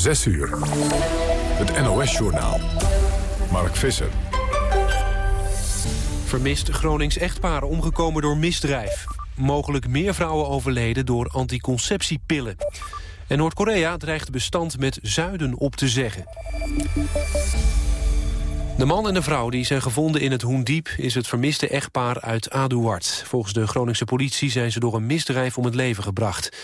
6 uur. Het NOS-journaal. Mark Visser. Vermist Gronings echtpaar omgekomen door misdrijf. Mogelijk meer vrouwen overleden door anticonceptiepillen. En Noord-Korea dreigt bestand met zuiden op te zeggen. De man en de vrouw die zijn gevonden in het Hoendiep... is het vermiste echtpaar uit Aduard. Volgens de Groningse politie zijn ze door een misdrijf om het leven gebracht.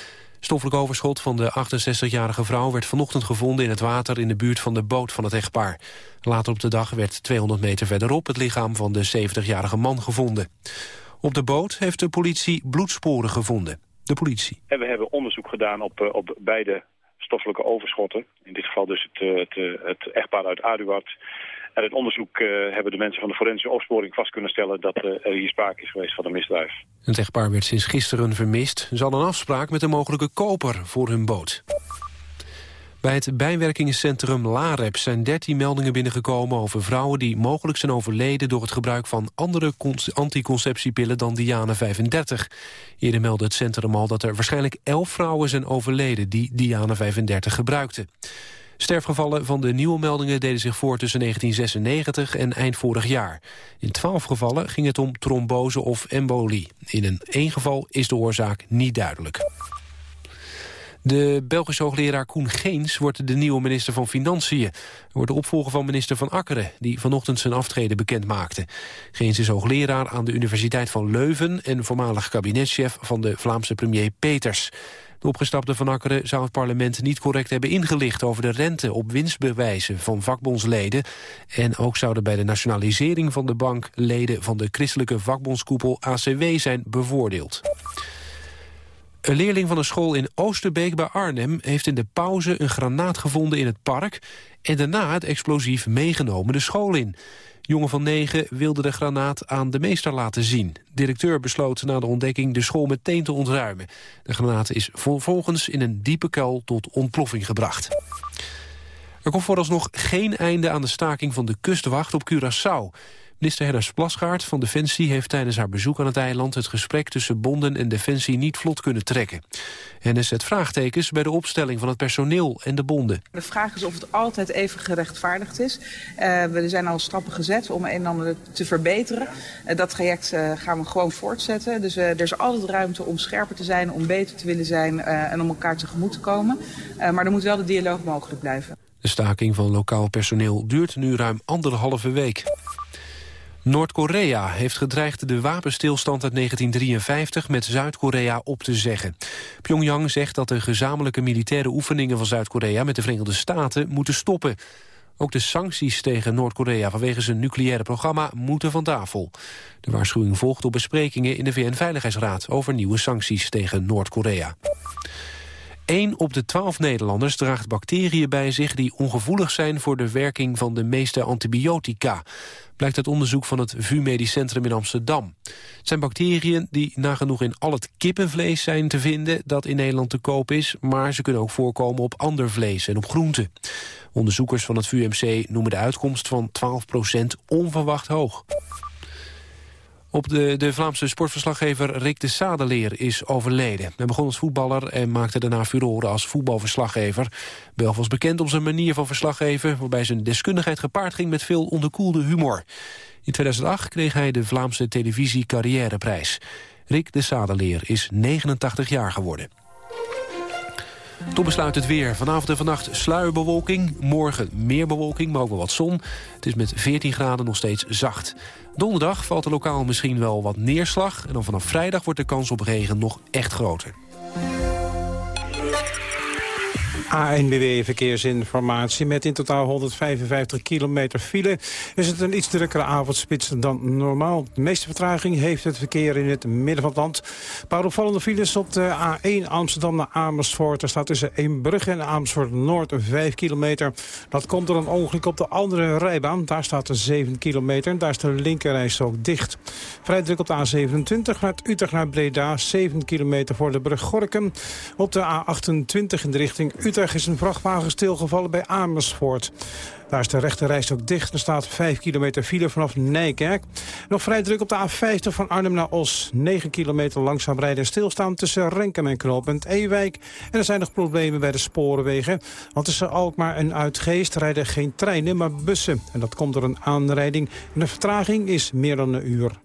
Stoffelijk overschot van de 68-jarige vrouw werd vanochtend gevonden in het water in de buurt van de boot van het echtpaar. Later op de dag werd 200 meter verderop het lichaam van de 70-jarige man gevonden. Op de boot heeft de politie bloedsporen gevonden. De politie. En we hebben onderzoek gedaan op, eh, op beide stoffelijke overschotten. In dit geval dus het, eh, het, het echtpaar uit Aduard uit het onderzoek uh, hebben de mensen van de forensische opsporing vast kunnen stellen dat uh, er hier sprake is geweest van een misdrijf. Het echtpaar werd sinds gisteren vermist. Hadden een afspraak met een mogelijke koper voor hun boot. Bij het bijwerkingscentrum LAREP zijn 13 meldingen binnengekomen over vrouwen die mogelijk zijn overleden door het gebruik van andere anticonceptiepillen dan Diana 35. Eerder meldde het centrum al dat er waarschijnlijk 11 vrouwen zijn overleden die Diana 35 gebruikten. Sterfgevallen van de nieuwe meldingen deden zich voor tussen 1996 en eind vorig jaar. In 12 gevallen ging het om trombose of embolie. In een één geval is de oorzaak niet duidelijk. De Belgische hoogleraar Koen Geens wordt de nieuwe minister van Financiën. Hij wordt de opvolger van minister Van Akkeren... die vanochtend zijn aftreden bekend maakte. Geens is hoogleraar aan de Universiteit van Leuven... en voormalig kabinetchef van de Vlaamse premier Peters. De opgestapte Van Akkeren zou het parlement niet correct hebben ingelicht... over de rente op winstbewijzen van vakbondsleden. En ook zouden bij de nationalisering van de bank... leden van de christelijke vakbondskoepel ACW zijn bevoordeeld. Een leerling van een school in Oosterbeek bij Arnhem... heeft in de pauze een granaat gevonden in het park... en daarna het explosief meegenomen de school in. Jongen van negen wilde de granaat aan de meester laten zien. De directeur besloot na de ontdekking de school meteen te ontruimen. De granaat is vervolgens in een diepe kuil tot ontploffing gebracht. Er komt vooralsnog geen einde aan de staking van de kustwacht op Curaçao. Minister Herders Plasgaard van Defensie heeft tijdens haar bezoek aan het eiland... het gesprek tussen bonden en Defensie niet vlot kunnen trekken. En is het vraagtekens bij de opstelling van het personeel en de bonden. De vraag is of het altijd even gerechtvaardigd is. Uh, er zijn al stappen gezet om een en ander te verbeteren. Uh, dat traject uh, gaan we gewoon voortzetten. Dus er is altijd ruimte om scherper te zijn, om beter te willen zijn... en om elkaar tegemoet te komen. maar er moet wel de dialoog mogelijk blijven. De staking van lokaal personeel duurt nu ruim anderhalve week. Noord-Korea heeft gedreigd de wapenstilstand uit 1953 met Zuid-Korea op te zeggen. Pyongyang zegt dat de gezamenlijke militaire oefeningen van Zuid-Korea met de Verenigde Staten moeten stoppen. Ook de sancties tegen Noord-Korea vanwege zijn nucleaire programma moeten van tafel. De waarschuwing volgt op besprekingen in de VN-veiligheidsraad over nieuwe sancties tegen Noord-Korea. 1 op de 12 Nederlanders draagt bacteriën bij zich die ongevoelig zijn voor de werking van de meeste antibiotica blijkt uit onderzoek van het VU Medisch Centrum in Amsterdam. Het zijn bacteriën die nagenoeg in al het kippenvlees zijn te vinden dat in Nederland te koop is, maar ze kunnen ook voorkomen op ander vlees en op groenten. Onderzoekers van het VUMC noemen de uitkomst van 12% onverwacht hoog. Op de, de Vlaamse sportverslaggever Rick de Sadeleer is overleden. Hij begon als voetballer en maakte daarna furoren als voetbalverslaggever. Bel was bekend om zijn manier van verslaggeven... waarbij zijn deskundigheid gepaard ging met veel onderkoelde humor. In 2008 kreeg hij de Vlaamse televisie Carrièreprijs. Rick de Sadeleer is 89 jaar geworden. Toen besluit het weer. Vanavond en vannacht sluierbewolking. Morgen meer bewolking, maar ook wel wat zon. Het is met 14 graden nog steeds zacht. Donderdag valt er lokaal misschien wel wat neerslag. En dan vanaf vrijdag wordt de kans op regen nog echt groter. ANWB Verkeersinformatie. Met in totaal 155 kilometer file is het een iets drukkere avondspits dan normaal. De meeste vertraging heeft het verkeer in het midden van het land. Een paar opvallende files op de A1 Amsterdam naar Amersfoort. Er staat tussen Eembrugge en Amersfoort Noord 5 kilometer. Dat komt door een ongeluk op de andere rijbaan. Daar staat er 7 kilometer. Daar is de linkerreis ook dicht. Vrij druk op de A27 vanuit Utrecht naar Breda. 7 kilometer voor de brug Gorkum. Op de A28 in de richting Utrecht A22 is een vrachtwagen stilgevallen bij Amersfoort. Daar is de rechte ook dicht. Er staat 5 kilometer file vanaf Nijkerk. Nog vrij druk op de A50 van Arnhem naar Os. 9 kilometer langzaam rijden en stilstaan tussen Renkum en knooppunt Ewijk. En er zijn nog problemen bij de sporenwegen. Want tussen Alkmaar en Uitgeest rijden geen treinen, maar bussen. En dat komt door een aanrijding. En de vertraging is meer dan een uur.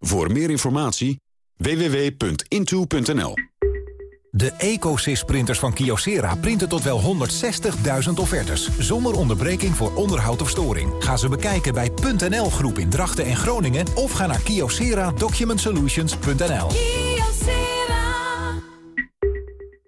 Voor meer informatie www.into.nl De EcoSys-printers van Kyocera printen tot wel 160.000 offertes... zonder onderbreking voor onderhoud of storing. Ga ze bekijken bij .nl Groep in Drachten en Groningen... of ga naar kyocera-documentsolutions.nl.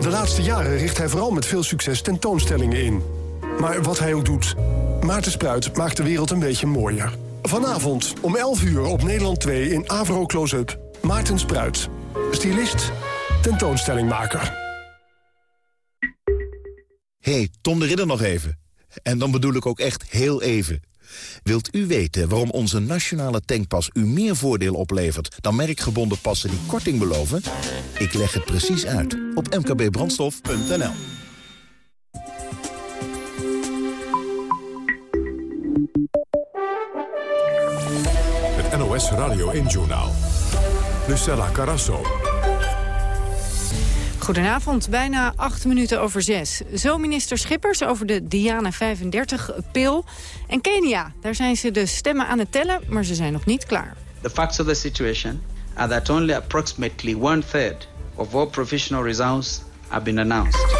De laatste jaren richt hij vooral met veel succes tentoonstellingen in. Maar wat hij ook doet, Maarten Spruit maakt de wereld een beetje mooier. Vanavond om 11 uur op Nederland 2 in Avro Close-up. Maarten Spruit. Stylist, tentoonstellingmaker. Hey, Tom de Ridder nog even. En dan bedoel ik ook echt heel even. Wilt u weten waarom onze nationale tankpas u meer voordeel oplevert... dan merkgebonden passen die korting beloven? Ik leg het precies uit op mkbbrandstof.nl. Het NOS Radio 1-journaal. Lucella Carasso. Goedenavond, bijna acht minuten over zes. Zo minister Schippers over de Diana 35-pil. En Kenia, daar zijn ze de stemmen aan het tellen, maar ze zijn nog niet klaar. The facts of the situation are that only approximately one-third of all provisional results have been announced.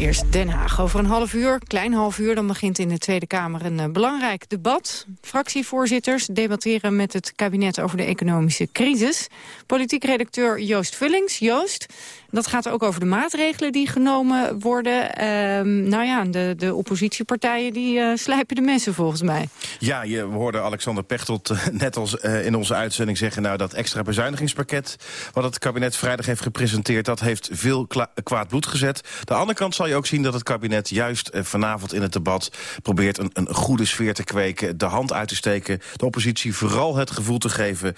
Eerst Den Haag. Over een half uur, klein half uur, dan begint in de Tweede Kamer een uh, belangrijk debat. Fractievoorzitters debatteren met het kabinet over de economische crisis. Politiek redacteur Joost Vullings. Joost, dat gaat ook over de maatregelen die genomen worden. Uh, nou ja, de, de oppositiepartijen die uh, slijpen de mensen volgens mij. Ja, je hoorde Alexander Pechtold uh, net als uh, in onze uitzending zeggen... nou, dat extra bezuinigingspakket wat het kabinet vrijdag heeft gepresenteerd... dat heeft veel kwaad bloed gezet. De andere kant zal je ook zien dat het kabinet juist vanavond in het debat... probeert een, een goede sfeer te kweken, de hand uit te steken... de oppositie vooral het gevoel te geven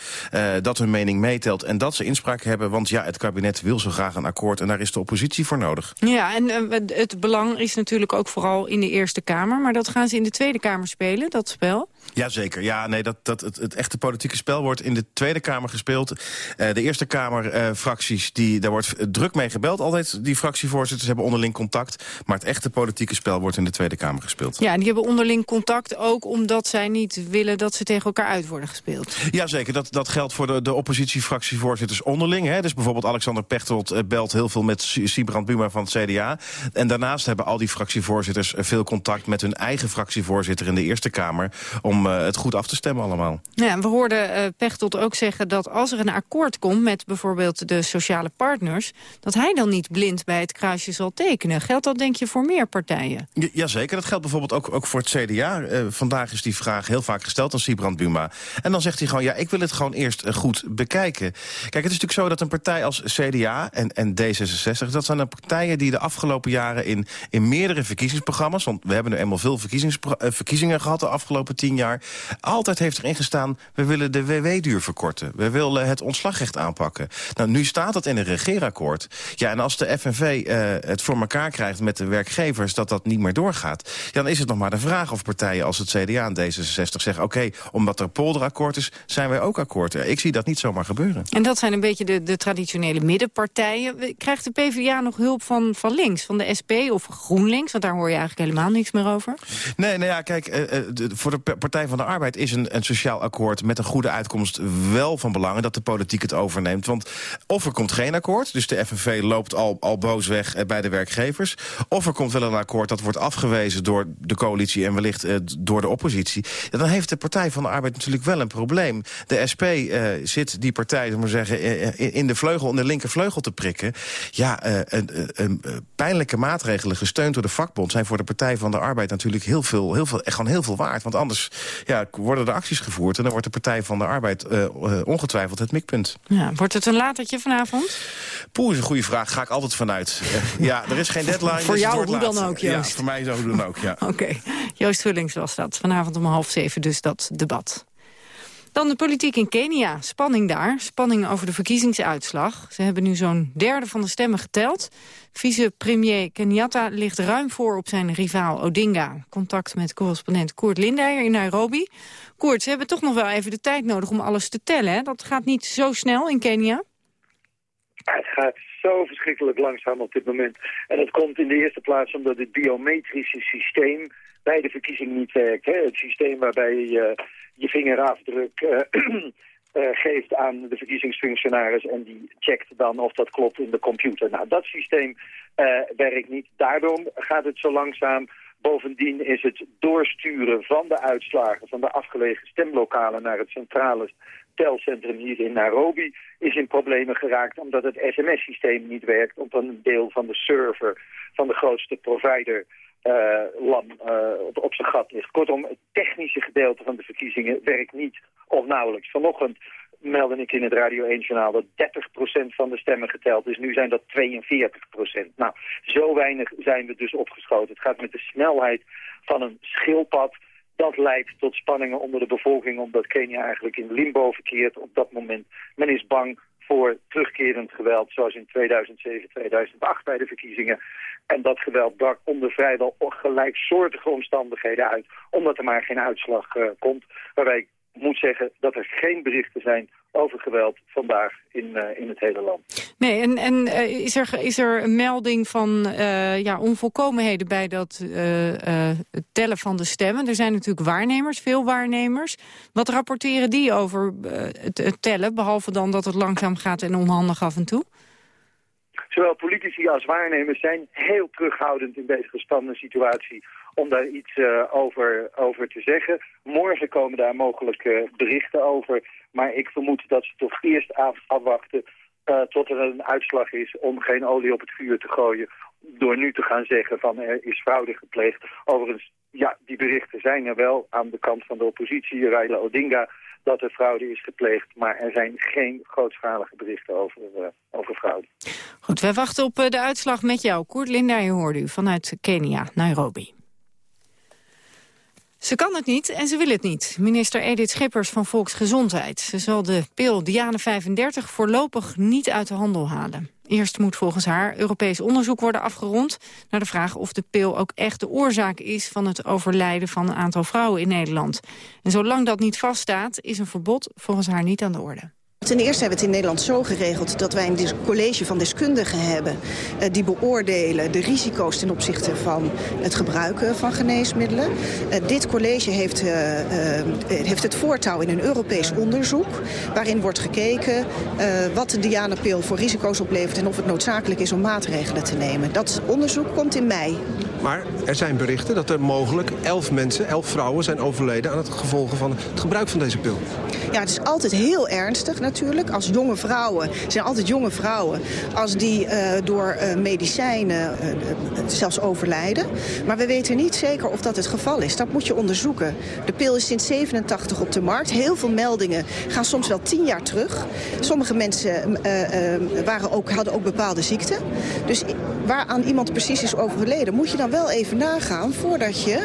dat hun mening meetelt... en dat ze inspraak hebben, want ja, het kabinet wil zo graag akkoord... en daar is de oppositie voor nodig. Ja, en uh, het belang is natuurlijk ook vooral in de Eerste Kamer... maar dat gaan ze in de Tweede Kamer spelen, dat spel? Jazeker, ja, nee, dat, dat, het, het echte politieke spel wordt in de Tweede Kamer gespeeld. Uh, de Eerste Kamer-fracties, uh, die daar wordt druk mee gebeld. Altijd die fractievoorzitters hebben onderling contact. Maar het echte politieke spel wordt in de Tweede Kamer gespeeld. Ja, en die hebben onderling contact ook omdat zij niet willen... dat ze tegen elkaar uit worden gespeeld. Jazeker, dat, dat geldt voor de, de oppositiefractievoorzitters onderling. Hè. Dus bijvoorbeeld Alexander Pechtold uh, belt heel veel met Sibrand Buma van het CDA. En daarnaast hebben al die fractievoorzitters veel contact... met hun eigen fractievoorzitter in de Eerste Kamer... om om het goed af te stemmen allemaal. Ja, we hoorden uh, Pechtold ook zeggen dat als er een akkoord komt... met bijvoorbeeld de sociale partners... dat hij dan niet blind bij het kruisje zal tekenen. Geldt dat denk je voor meer partijen? Ja, jazeker, dat geldt bijvoorbeeld ook, ook voor het CDA. Uh, vandaag is die vraag heel vaak gesteld aan Sibrand Buma. En dan zegt hij gewoon, ja, ik wil het gewoon eerst goed bekijken. Kijk, het is natuurlijk zo dat een partij als CDA en, en D66... dat zijn de partijen die de afgelopen jaren in, in meerdere verkiezingsprogramma's... want we hebben nu eenmaal veel verkiezingen gehad de afgelopen tien jaar... altijd heeft erin gestaan, we willen de WW-duur verkorten. We willen het ontslagrecht aanpakken. Nou, nu staat dat in een regeerakkoord. Ja, en als de FNV uh, het voor elkaar krijgt met de werkgevers... dat dat niet meer doorgaat, dan is het nog maar de vraag... of partijen als het CDA en D66 zeggen... oké, omdat er polderakkoord is, zijn wij ook akkoord. Ik zie dat niet zomaar gebeuren. En dat zijn een beetje de, de traditionele middenpartijen. Krijgt de PvdA nog hulp van, van links, van de SP of GroenLinks? Want daar hoor je eigenlijk helemaal niks meer over. Nee, nou ja, kijk, uh, de, voor de Partij van de Arbeid is een, een sociaal akkoord... met een goede uitkomst wel van belang dat de politiek het overneemt. Want of er komt geen akkoord, dus de FNV loopt al, al boos weg eh, bij de werkgevers... of er komt wel een akkoord dat wordt afgewezen door de coalitie... en wellicht uh, door de oppositie... Dan heeft de Partij van de Arbeid natuurlijk wel een probleem. De SP uh, zit die partij, maar zeggen, in de vleugel, in de linkervleugel te prikken. Ja, een, pijnlijke maatregelen gesteund door de vakbond... zijn voor de Partij van de Arbeid natuurlijk heel veel, heel veel, gewoon heel veel waard. Want anders ja, worden er acties gevoerd... en dan wordt de Partij van de Arbeid ongetwijfeld het mikpunt. Ja, wordt het een latertje vanavond? Poeh is een goede vraag. Ga ik altijd vanuit. ja, er is geen deadline. voor dus jou hoe dan ook, Joost? Ja, voor mij zo hoe dan ook, ja. Oké. Joost Vullings was dat. Vanavond om half zeven dus dat debat. Dan de politiek in Kenia. Spanning daar. Spanning over de verkiezingsuitslag. Ze hebben nu zo'n derde van de stemmen geteld. Vice-premier Kenyatta ligt ruim voor op zijn rivaal Odinga. Contact met correspondent Koert Lindeyer in Nairobi. Koert, ze hebben toch nog wel even de tijd nodig om alles te tellen. Hè? Dat gaat niet zo snel in Kenia. Het gaat zo verschrikkelijk langzaam op dit moment. En dat komt in de eerste plaats omdat het biometrische systeem bij de verkiezing niet werkt. Het systeem waarbij je je vingerafdruk uh, uh, geeft aan de verkiezingsfunctionaris... en die checkt dan of dat klopt in de computer. Nou, dat systeem werkt niet. Daarom gaat het zo langzaam. Bovendien is het doorsturen van de uitslagen van de afgelegen stemlokalen... naar het centrale telcentrum hier in Nairobi is in problemen geraakt... omdat het sms-systeem niet werkt, omdat een deel van de server van de grootste provider lam uh, op, op zijn gat ligt. Kortom, het technische gedeelte van de verkiezingen werkt niet of nauwelijks. Vanochtend meldde ik in het Radio 1-journaal dat 30% van de stemmen geteld is. Nu zijn dat 42%. Nou, zo weinig zijn we dus opgeschoten. Het gaat met de snelheid van een schildpad. Dat leidt tot spanningen onder de bevolking, omdat Kenia eigenlijk in limbo verkeert op dat moment. Men is bang voor terugkerend geweld, zoals in 2007, 2008 bij de verkiezingen. En dat geweld brak onder vrijwel gelijksoortige omstandigheden uit, omdat er maar geen uitslag uh, komt. Waarbij ik moet zeggen dat er geen berichten zijn over geweld vandaag in, uh, in het hele land. Nee, en, en uh, is, er, is er een melding van ja, onvolkomenheden bij dat tellen van de stemmen? Er zijn natuurlijk waarnemers, veel waarnemers. Wat rapporteren die over het, het, tellen, behalve dan dat het langzaam gaat en onhandig af en toe? Zowel politici als waarnemers zijn heel terughoudend in deze gespannen situatie om daar iets uh, over, over te zeggen. Morgen komen daar mogelijk uh, berichten over. Maar ik vermoed dat ze toch eerst af, afwachten uh, tot er een uitslag is om geen olie op het vuur te gooien. Door nu te gaan zeggen van er is fraude gepleegd. Overigens, ja, die berichten zijn er wel aan de kant van de oppositie. Raila Odinga dat er fraude is gepleegd. Maar er zijn geen grootschalige berichten over, uh, over fraude. Goed, wij wachten op uh, de uitslag met jou. Koert Linda, je hoorde u vanuit Kenia, Nairobi. Ze kan het niet en ze wil het niet. Minister Edith Schippers van Volksgezondheid. Ze zal de pil Diane 35 voorlopig niet uit de handel halen. Eerst moet volgens haar Europees onderzoek worden afgerond... naar de vraag of de pil ook echt de oorzaak is... van het overlijden van een aantal vrouwen in Nederland. En zolang dat niet vaststaat, is een verbod volgens haar niet aan de orde. Ten eerste hebben we het in Nederland zo geregeld dat wij een college van deskundigen hebben... Uh, die beoordelen de risico's ten opzichte van het gebruiken van geneesmiddelen. Uh, dit college heeft, uh, heeft het voortouw in een Europees onderzoek... waarin wordt gekeken wat de Dianapil voor risico's oplevert... en of het noodzakelijk is om maatregelen te nemen. Dat onderzoek komt in mei. Maar er zijn berichten dat er mogelijk elf mensen, elf vrouwen zijn overleden... aan het gevolgen van het gebruik van deze pil. Ja, het is altijd heel ernstig natuurlijk. Als jonge vrouwen, het zijn altijd jonge vrouwen... als die uh, door uh, medicijnen uh, zelfs overlijden. Maar we weten niet zeker of dat het geval is. Dat moet je onderzoeken. De pil is sinds 87 op de markt. Heel veel meldingen gaan soms wel tien jaar terug. Sommige mensen waren ook, hadden ook bepaalde ziekten. Dus waaraan iemand precies is overleden... moet je dan wel even nagaan voordat je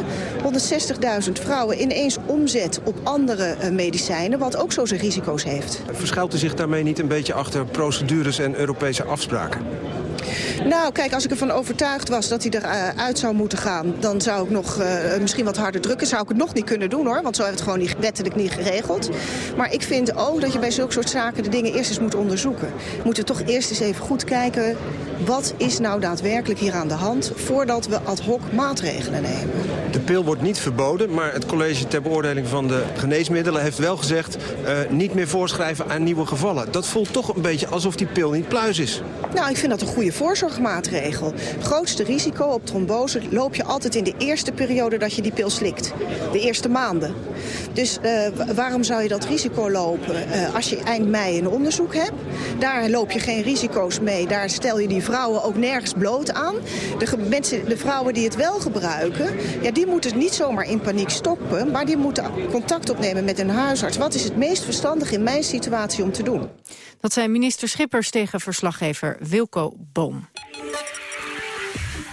160.000 vrouwen ineens omzet op andere medicijnen... wat ook zo zijn risico's heeft. Verschuilt u zich daarmee niet een beetje achter procedures en Europese afspraken? Nou, kijk, als ik ervan overtuigd was dat hij eruit zou moeten gaan... dan zou ik nog uh, misschien wat harder drukken. Zou ik het nog niet kunnen doen, hoor. Want zo heeft het gewoon niet, wettelijk niet geregeld. Maar ik vind ook dat je bij zulke soort zaken de dingen eerst eens moet onderzoeken. We moeten toch eerst eens even goed kijken... wat is nou daadwerkelijk hier aan de hand... voordat we ad hoc maatregelen nemen. De pil wordt niet verboden, maar het college ter beoordeling van de geneesmiddelen... heeft wel gezegd uh, niet meer voorschrijven aan nieuwe gevallen. Dat voelt toch een beetje alsof die pil niet pluis is. Nou, ik vind dat een goede voorzorgmaatregel. Grootste risico op trombose loop je altijd in de eerste periode dat je die pil slikt. De eerste maanden. Dus uh, waarom zou je dat risico lopen uh, als je eind mei een onderzoek hebt? Daar loop je geen risico's mee. Daar stel je die vrouwen ook nergens bloot aan. De, mensen, de vrouwen die het wel gebruiken, ja, die moeten niet zomaar in paniek stoppen. Maar die moeten contact opnemen met een huisarts. Wat is het meest verstandig in mijn situatie om te doen? Dat zijn minister Schippers tegen verslaggever Wilco Boom.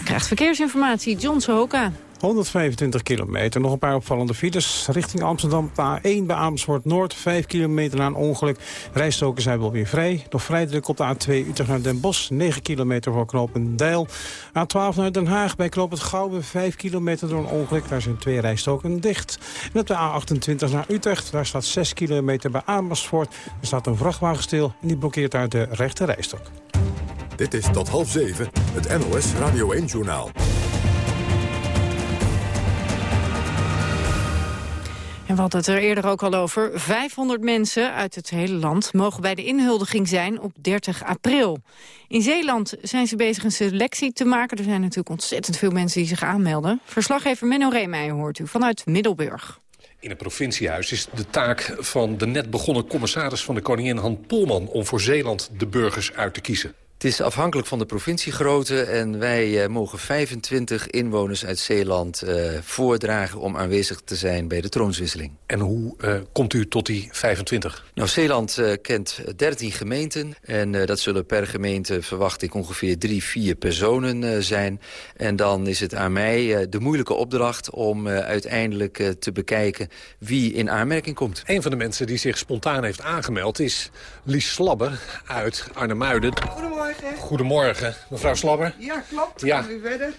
Krijgt verkeersinformatie John Sohoka. 125 kilometer. Nog een paar opvallende files. Richting Amsterdam, A1 bij Amersfoort Noord. 5 kilometer na een ongeluk. Rijstoken zijn wel weer vrij. Nog vrij druk op de A2 Utrecht naar Den Bosch. 9 kilometer voor knooppunt Deil. A12 naar Den Haag bij knooppunt Gouwen. 5 kilometer door een ongeluk. Daar zijn twee rijstoken dicht. En op de A28 naar Utrecht. Daar staat 6 kilometer bij Amersfoort. Er staat een vrachtwagen stil en die blokkeert daar de rechte rijstok. Dit is tot half zeven het NOS Radio 1-journaal. En we hadden het er eerder ook al over. 500 mensen uit het hele land mogen bij de inhuldiging zijn op 30 april. In Zeeland zijn ze bezig een selectie te maken. Er zijn natuurlijk ontzettend veel mensen die zich aanmelden. Verslaggever Menno Reemeijer hoort u vanuit Middelburg. In het provinciehuis is de taak van de net begonnen commissaris van de koningin Han Polman... om voor Zeeland de burgers uit te kiezen. Het is afhankelijk van de provinciegrootte en wij uh, mogen 25 inwoners uit Zeeland uh, voordragen om aanwezig te zijn bij de troonswisseling. En hoe uh, komt u tot die 25? Nou, Zeeland kent 13 gemeenten en dat zullen per gemeente, verwacht ik, ongeveer drie, vier personen zijn. En dan is het aan mij de moeilijke opdracht om uiteindelijk te bekijken wie in aanmerking komt. Een van de mensen die zich spontaan heeft aangemeld is Lies Slabber uit Arnhemuiden. Goedemorgen. Goedemorgen, mevrouw Slabber. Ja, klopt. Ja. Gaan we verder.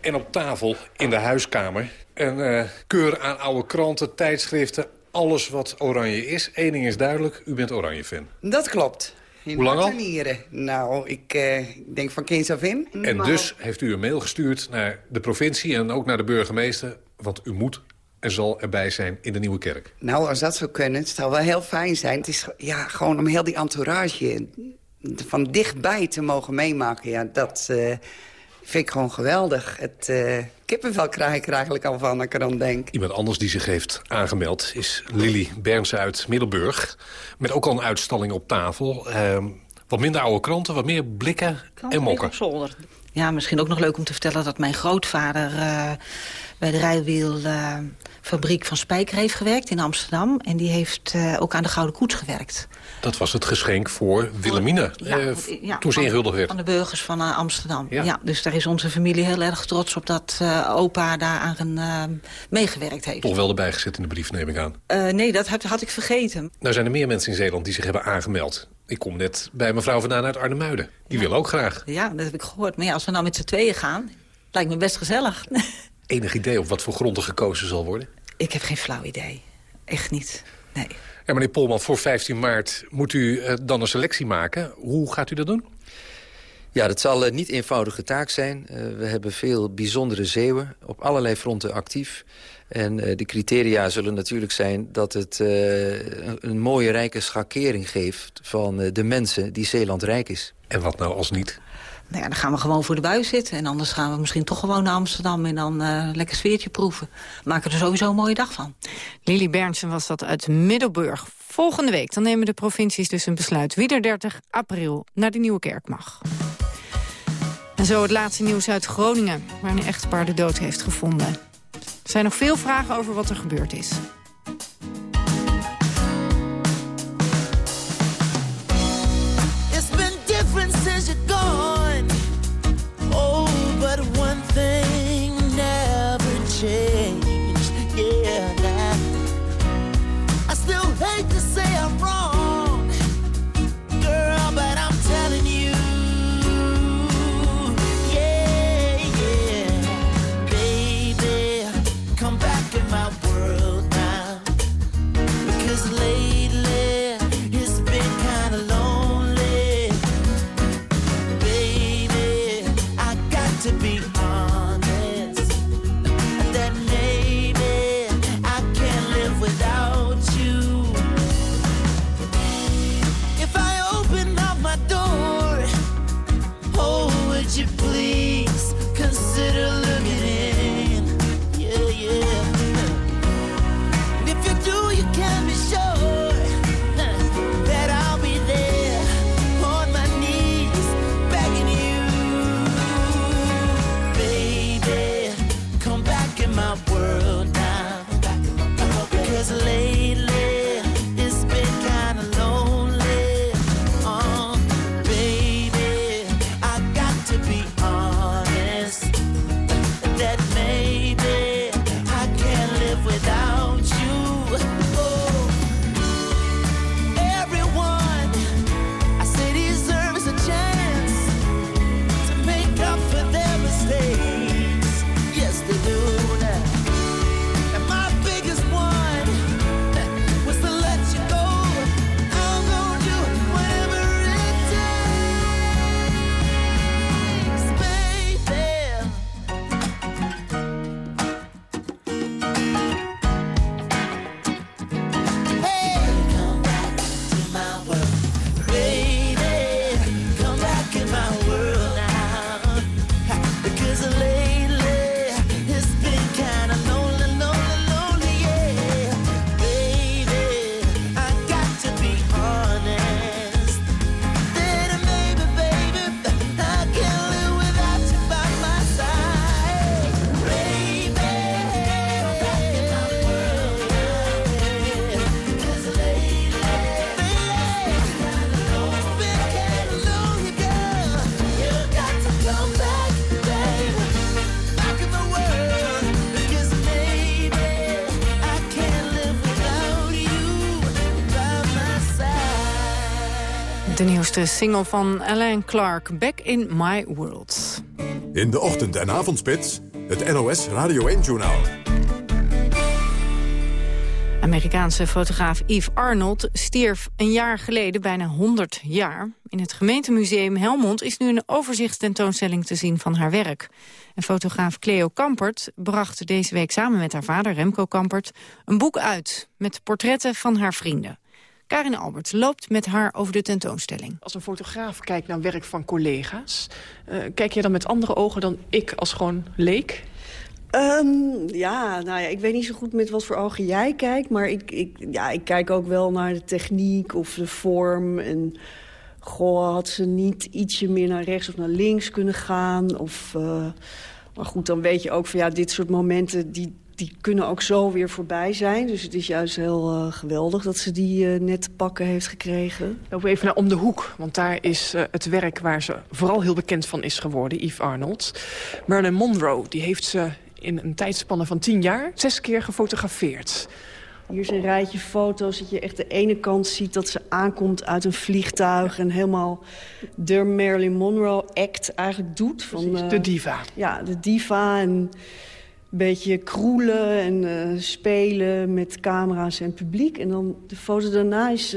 En op tafel in de huiskamer een uh, keur aan oude kranten, tijdschriften, alles wat oranje is. Eén ding is duidelijk, u bent oranje-fan. Dat klopt. In Hoe lang al? Nieren. Nou, ik uh, denk van kinds af in. En maar... dus heeft u een mail gestuurd naar de provincie en ook naar de burgemeester... want u moet en zal erbij zijn in de Nieuwe Kerk. Nou, als dat zou kunnen, het zou wel heel fijn zijn. Het is ja, gewoon om heel die entourage van dichtbij te mogen meemaken. Ja, dat uh, vind ik gewoon geweldig. Het uh, kippenvel krijg ik er eigenlijk al van, als ik er aan denk. Iemand anders die zich heeft aangemeld is Lily Berns uit Middelburg. Met ook al een uitstalling op tafel. Uh, wat minder oude kranten, wat meer blikken Kranten en mokken. Ja, misschien ook nog leuk om te vertellen dat mijn grootvader... Bij de rijwielfabriek van Spijker heeft gewerkt in Amsterdam. En die heeft uh, ook aan de Gouden Koets gewerkt. Dat was het geschenk voor Wilhelmina, ja, ja, toen ze ingehuldigd werd. Van de burgers van uh, Amsterdam. Ja. ja. dus daar is onze familie heel erg trots op dat uh, opa daaraan uh, meegewerkt heeft. Toch wel erbij gezet in de brief, neem ik aan. nee, dat had, had ik vergeten. Nou zijn er meer mensen in Zeeland die zich hebben aangemeld. Ik kom net bij mevrouw vandaan uit Arnhemuiden. Die wil ook graag. Ja, dat heb ik gehoord. Maar ja, als we nou met z'n tweeën gaan, lijkt me best gezellig. Enig idee op wat voor grond er gekozen zal worden? Ik heb geen flauw idee. Echt niet. Nee. Ja, meneer Polman, voor 15 maart moet u uh, dan een selectie maken. Hoe gaat u dat doen? Ja, dat zal een niet eenvoudige taak zijn. Uh, we hebben veel bijzondere zeeuwen, op allerlei fronten actief. En uh, de criteria zullen natuurlijk zijn dat het een, een, mooie rijke schakering geeft... van de mensen die Zeeland rijk is. En wat nou als niet? Nou ja, dan gaan we gewoon voor de buis zitten. En anders gaan we misschien toch gewoon naar Amsterdam... en dan uh, lekker sfeertje proeven. Maken er sowieso een mooie dag van. Lili Bernsen was dat uit Middelburg. Volgende week dan nemen de provincies dus een besluit... wie er 30 april naar de Nieuwe Kerk mag. En zo het laatste nieuws uit Groningen... waar een echtpaar de dood heeft gevonden. Er zijn nog veel vragen over wat er gebeurd is. Yeah. De nieuwste single van Alain Clark, Back in My World. In de ochtend- en avondspits, het NOS Radio 1-journaal. Amerikaanse fotograaf Yves Arnold stierf een jaar geleden, bijna 100 jaar. In het gemeentemuseum Helmond is nu een overzichtstentoonstelling te zien van haar werk. En fotograaf Cleo Kampert bracht deze week samen met haar vader Remco Kampert... een boek uit met portretten van haar vrienden. Karin Albert loopt met haar over de tentoonstelling. Als een fotograaf kijkt naar werk van collega's... Uh, kijk je dan met andere ogen dan ik als gewoon leek? Um, ja, nou ja, ik weet niet zo goed met wat voor ogen jij kijkt... maar ik, ik, ja, ik kijk ook wel naar de techniek of de vorm... en goh, had ze niet ietsje meer naar rechts of naar links kunnen gaan... of... Uh, maar goed, dan weet je ook van ja, dit soort momenten... die, die kunnen ook zo weer voorbij zijn. Dus het is juist heel uh, geweldig dat ze die uh, net te pakken heeft gekregen. Lopen we even naar om de hoek. Want daar is uh, het werk waar ze vooral heel bekend van is geworden, Yves Arnold. Marilyn Monroe, die heeft ze in een tijdspanne van tien jaar zes keer gefotografeerd. Hier is een rijtje foto's dat je echt de ene kant ziet dat ze aankomt uit een vliegtuig... en helemaal de Marilyn Monroe act eigenlijk doet. Van, de diva. Ja, de diva en beetje kroelen en uh, spelen met camera's en publiek. En dan de foto daarna is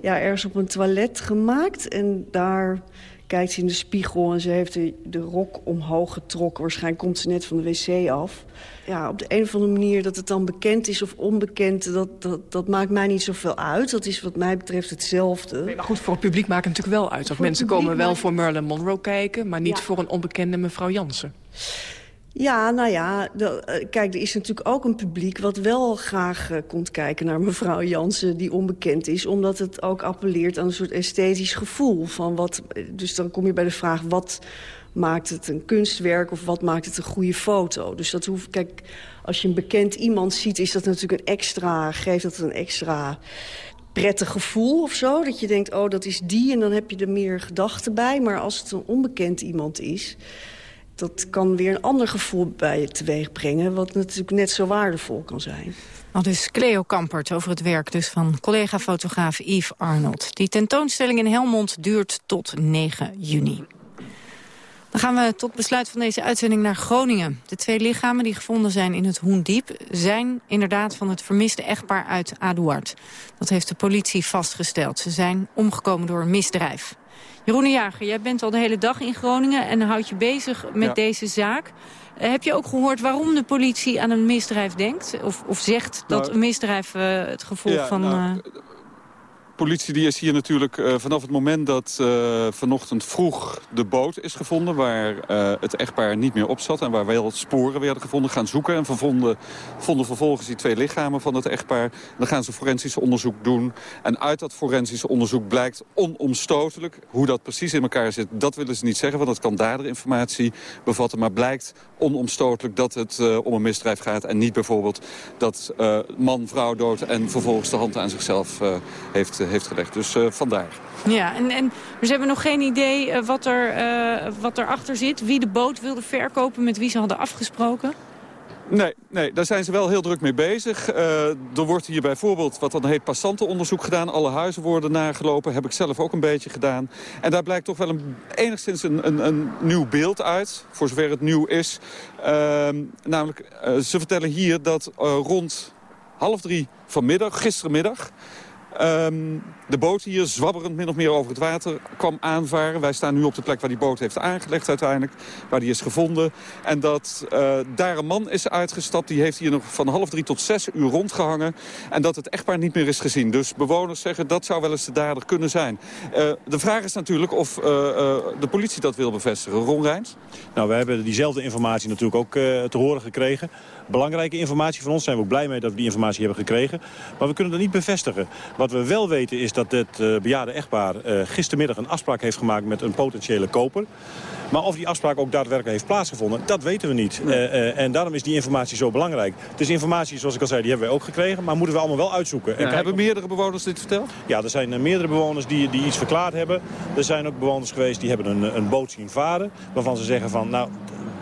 ja, ergens op een toilet gemaakt. En daar kijkt ze in de spiegel en ze heeft de, de rok omhoog getrokken. Waarschijnlijk komt ze net van de wc af. Ja, op de een of andere manier dat het dan bekend is of onbekend... dat, dat, dat maakt mij niet zoveel uit. Dat is wat mij betreft hetzelfde. Nee, maar goed, voor het publiek maakt het natuurlijk wel uit. Want mensen komen wel voor Marilyn Monroe kijken... maar niet voor een onbekende mevrouw Jansen. Ja, nou ja, de, uh, kijk, er is natuurlijk ook een publiek... wat wel graag uh, komt kijken naar mevrouw Jansen, die onbekend is... omdat het ook appelleert aan een soort esthetisch gevoel. Van wat, dus dan kom je bij de vraag, wat maakt het een kunstwerk... of wat maakt het een goede foto? Dus dat hoeft, kijk, als je een bekend iemand ziet... is dat natuurlijk een extra, geeft dat een extra prettig gevoel of zo. Dat je denkt, oh, dat is die en dan heb je er meer gedachten bij. Maar als het een onbekend iemand is dat kan weer een ander gevoel bij je teweeg brengen... wat natuurlijk net zo waardevol kan zijn. Al dus Cleo Kampert over het werk dus van collega-fotograaf Yves Arnold. Die tentoonstelling in Helmond duurt tot 9 juni. Dan gaan we tot besluit van deze uitzending naar Groningen. De twee lichamen die gevonden zijn in het Hoendiep... zijn inderdaad van het vermiste echtpaar uit Aduard. Dat heeft de politie vastgesteld. Ze zijn omgekomen door een misdrijf. Jeroen Jager, jij bent al de hele dag in Groningen en houdt je bezig met ja. deze zaak. Uh, heb je ook gehoord waarom de politie aan een misdrijf denkt? Of, of zegt nou, dat een misdrijf uh, het gevolg ja, van... Nou, uh politie die is hier natuurlijk uh, vanaf het moment dat uh, vanochtend vroeg de boot is gevonden... waar uh, het echtpaar niet meer op zat en waar wel sporen werden gevonden... gaan zoeken en vonden, vonden vervolgens die twee lichamen van het echtpaar. Dan gaan ze forensisch onderzoek doen. En uit dat forensisch onderzoek blijkt onomstotelijk... hoe dat precies in elkaar zit, dat willen ze niet zeggen... want dat kan daderinformatie bevatten. Maar blijkt onomstotelijk dat het om een misdrijf gaat... en niet bijvoorbeeld dat man vrouw dood en vervolgens de hand aan zichzelf heeft heeft gelegd. Dus uh, vandaar. Ja, en, en dus hebben nog geen idee uh, wat, er, uh, wat erachter zit? Wie de boot wilde verkopen, met wie ze hadden afgesproken? Nee, nee, daar zijn ze wel heel druk mee bezig. Uh, er wordt hier bijvoorbeeld wat dan heet passantenonderzoek gedaan. Alle huizen worden nagelopen, heb ik zelf ook een beetje gedaan. En daar blijkt toch wel een, enigszins een, een, een nieuw beeld uit, voor zover het nieuw is. Uh, namelijk, ze vertellen hier dat rond half drie vanmiddag, gistermiddag... Um, de boot hier, zwabberend min of meer over het water, kwam aanvaren. Wij staan nu op de plek waar die boot heeft aangelegd uiteindelijk. Waar die is gevonden. En dat uh, daar een man is uitgestapt. Die heeft hier nog van half drie tot zes uur rondgehangen. En dat het echtpaar niet meer is gezien. Dus bewoners zeggen dat zou wel eens de dader kunnen zijn. Uh, de vraag is natuurlijk of uh, de politie dat wil bevestigen. Ron Rijns? Nou, we hebben diezelfde informatie natuurlijk ook te horen gekregen. Belangrijke informatie van ons. Zijn we ook blij mee dat we die informatie hebben gekregen. Maar we kunnen dat niet bevestigen. Wat we wel weten is dat het uh, bejaarde echtpaar uh, gistermiddag een afspraak heeft gemaakt met een potentiële koper. Maar of die afspraak ook daadwerkelijk heeft plaatsgevonden, dat weten we niet. Nee. Uh, en daarom is die informatie zo belangrijk. Dus informatie, zoals ik al zei, die hebben wij ook gekregen. Maar moeten we allemaal wel uitzoeken. Ja, hebben meerdere bewoners dit verteld? Ja, er zijn meerdere bewoners die, die iets verklaard hebben. Er zijn ook bewoners geweest die hebben een, een boot zien varen. Waarvan ze zeggen van, nou,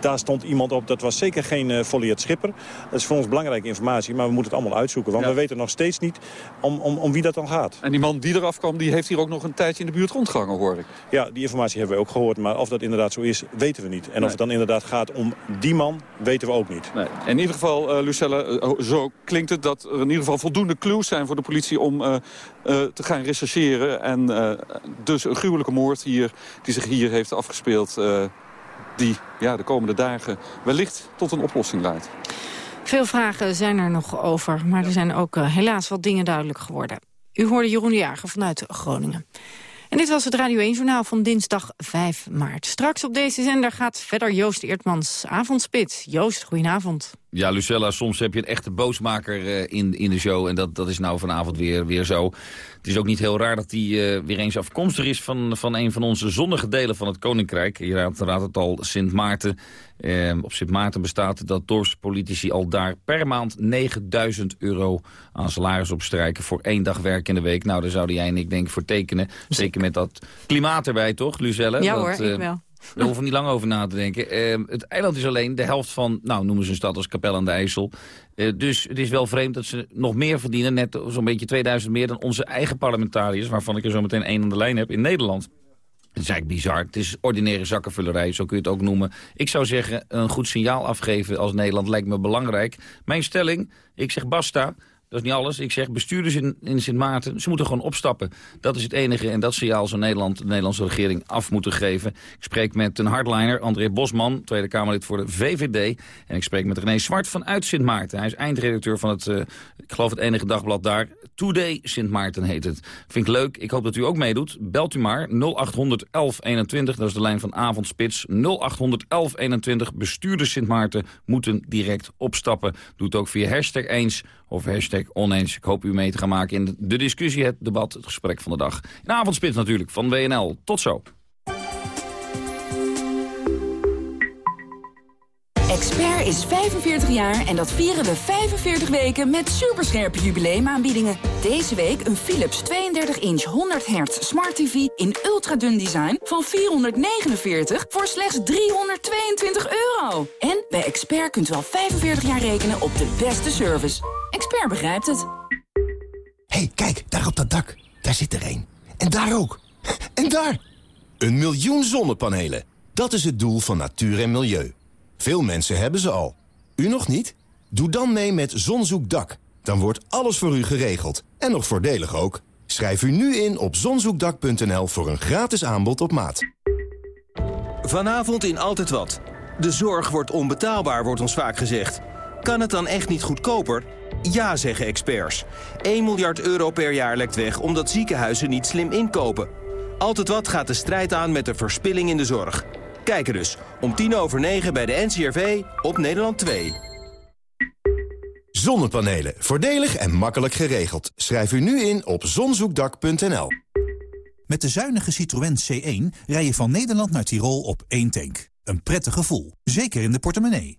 daar stond iemand op, dat was zeker geen uh, volleerd schipper. Dat is voor ons belangrijke informatie, maar we moeten het allemaal uitzoeken. Want ja. we weten nog steeds niet om, om, om wie dat dan gaat. En die man die eraf kwam, die heeft hier ook nog een tijdje in de buurt rondgehangen, hoor ik. Ja, die informatie hebben we ook gehoord. Maar of dat inderdaad zo is, weten we niet. En nee. of het dan inderdaad gaat om die man, weten we ook niet. Nee. In ieder geval, uh, Lucelle, uh, zo klinkt het dat er in ieder geval voldoende clues zijn voor de politie om uh, te gaan rechercheren. En dus een gruwelijke moord hier, die zich hier heeft afgespeeld die ja, de komende dagen wellicht tot een oplossing leidt. Veel vragen zijn er nog over, maar er zijn ook uh, helaas wat dingen duidelijk geworden. U hoorde Jeroen de Jager vanuit Groningen. En dit was het Radio 1-journaal van dinsdag 5 maart. Straks op deze zender gaat verder Joost Eertmans avondspits. Joost, goedenavond. Ja, Lucella, soms heb je een echte boosmaker uh, in, in de show. En dat, dat is nou vanavond weer, weer zo. Het is ook niet heel raar dat die uh, weer eens afkomstig is... Van, van een van onze zonnige delen van het Koninkrijk. Je raadt, raadt het al, Sint Maarten. Uh, op Sint Maarten bestaat dat dorpspolitici al daar per maand 9000 euro aan salaris opstrijken... voor één dag werk in de week. Nou, daar zouden jij en ik denk voor tekenen. Zeker met dat klimaat erbij, toch, Lucelle? Ja dat, hoor, ik wel. Daar hoeven niet lang over na te denken. Uh, het eiland is alleen de helft van, nou noemen ze een stad als Capelle aan de IJssel. Uh, dus het is wel vreemd dat ze nog meer verdienen, net zo'n beetje 2000 meer dan onze eigen parlementariërs, waarvan ik er zo meteen één aan de lijn heb in Nederland. Het is eigenlijk bizar. Het is ordinaire zakkenvullerij, zo kun je het ook noemen. Ik zou zeggen, een goed signaal afgeven als Nederland lijkt me belangrijk. Mijn stelling, ik zeg basta. Dat is niet alles. Ik zeg, bestuurders in, in Sint Maarten, ze moeten gewoon opstappen. Dat is het enige en dat signaal zou Nederland, de Nederlandse regering af moeten geven. Ik spreek met een hardliner, André Bosman, Tweede Kamerlid voor de VVD. En ik spreek met René Zwart vanuit Sint Maarten. Hij is eindredacteur van het, uh, ik geloof het enige dagblad daar. Today Sint Maarten heet het. Vind ik leuk. Ik hoop dat u ook meedoet. Belt u maar 0800 1121. Dat is de lijn van Avondspits. 0800 1121. Bestuurders Sint Maarten moeten direct opstappen. Doe het ook via hashtag eens of hashtag oneens. Ik hoop u mee te gaan maken in de discussie, het debat, het gesprek van de dag. In Avondspits natuurlijk, van WNL. Tot zo. Expert is 45 jaar en dat vieren we 45 weken met superscherpe jubileumaanbiedingen. Deze week een Philips 32-inch 100 Hz Smart TV in ultradun design van 449 voor slechts 322 euro. En bij Expert kunt u al 45 jaar rekenen op de beste service. Expert begrijpt het. hey, kijk, daar op dat dak. Daar zit er een. En daar ook. En daar! Een miljoen zonnepanelen. Dat is het doel van natuur en milieu. Veel mensen hebben ze al. U nog niet? Doe dan mee met Zonzoekdak. Dan wordt alles voor u geregeld. En nog voordelig ook. Schrijf u nu in op zonzoekdak.nl voor een gratis aanbod op maat. Vanavond in Altijd Wat. De zorg wordt onbetaalbaar, wordt ons vaak gezegd. Kan het dan echt niet goedkoper? Ja, zeggen experts. 1 miljard euro per jaar lekt weg omdat ziekenhuizen niet slim inkopen. Altijd Wat gaat de strijd aan met de verspilling in de zorg. Kijken dus om tien over negen bij de NCRV op Nederland 2. Zonnepanelen. Voordelig en makkelijk geregeld. Schrijf u nu in op zonzoekdak.nl. Met de zuinige Citroën C1 rij je van Nederland naar Tirol op één tank. Een prettig gevoel, zeker in de portemonnee.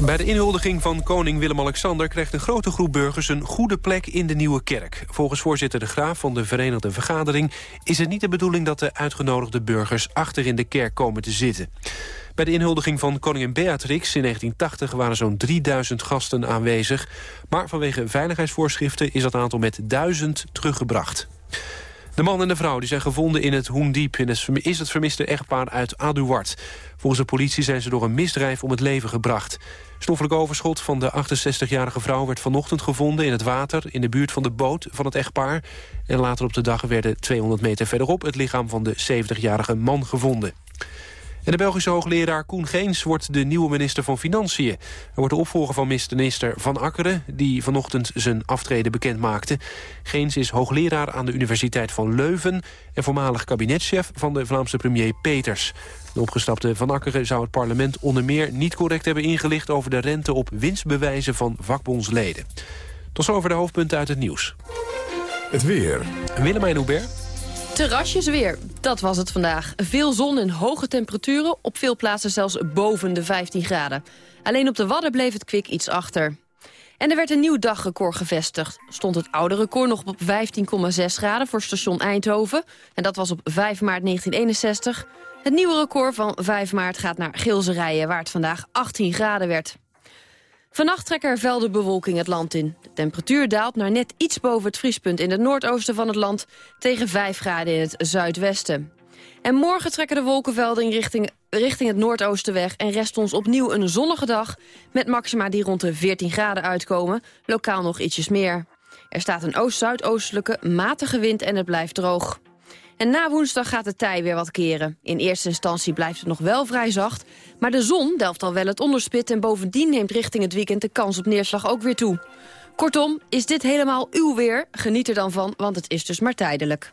Bij de inhuldiging van koning Willem-Alexander... krijgt een grote groep burgers een goede plek in de Nieuwe Kerk. Volgens voorzitter De Graaf van de Verenigde Vergadering... is het niet de bedoeling dat de uitgenodigde burgers... achter in de kerk komen te zitten. Bij de inhuldiging van koningin Beatrix in 1980 waren zo'n 3000 gasten aanwezig. Maar vanwege veiligheidsvoorschriften is dat aantal met 1000 teruggebracht. De man en de vrouw die zijn gevonden in het Hoendiep... Is het vermiste echtpaar uit Aduard. Volgens de politie zijn ze door een misdrijf om het leven gebracht. Stoffelijk overschot van de 68-jarige vrouw werd vanochtend gevonden in het water... in de buurt van de boot van het echtpaar. En later op de dag werden 200 meter verderop... het lichaam van de 70-jarige man gevonden. En de Belgische hoogleraar Koen Geens wordt de nieuwe minister van Financiën. Hij wordt de opvolger van minister Van Akkeren... die vanochtend zijn aftreden bekend maakte. Geens is hoogleraar aan de Universiteit van Leuven... en voormalig kabinetchef van de Vlaamse premier Peters. De opgestapte Van Akkeren zou het parlement onder meer niet correct hebben ingelicht... over de rente op winstbewijzen van vakbondsleden. Tot zover de hoofdpunten uit het nieuws. Het weer. Willemijn Hubert. Terrasjes weer, dat was het vandaag. Veel zon en hoge temperaturen, op veel plaatsen zelfs boven de 15 graden. Alleen op de Wadden bleef het kwik iets achter. En er werd een nieuw dagrecord gevestigd. Stond het oude record nog op 15,6 graden voor station Eindhoven. En dat was op 5 maart 1961. Het nieuwe record van 5 maart gaat naar Gilserijen... waar het vandaag 18 graden werd. Vannacht trekken er velden bewolking het land in. De temperatuur daalt naar net iets boven het vriespunt in het noordoosten van het land... tegen 5 graden in het zuidwesten. En morgen trekken de wolkenvelden in richting, richting het noordoosten weg... en rest ons opnieuw een zonnige dag... met maxima die rond de 14 graden uitkomen, lokaal nog ietsjes meer. Er staat een oost-zuidoostelijke matige wind en het blijft droog. En na woensdag gaat de tij weer wat keren. In eerste instantie blijft het nog wel vrij zacht... maar de zon delft al wel het onderspit... en bovendien neemt richting het weekend de kans op neerslag ook weer toe. Kortom, is dit helemaal uw weer? Geniet er dan van, want het is dus maar tijdelijk.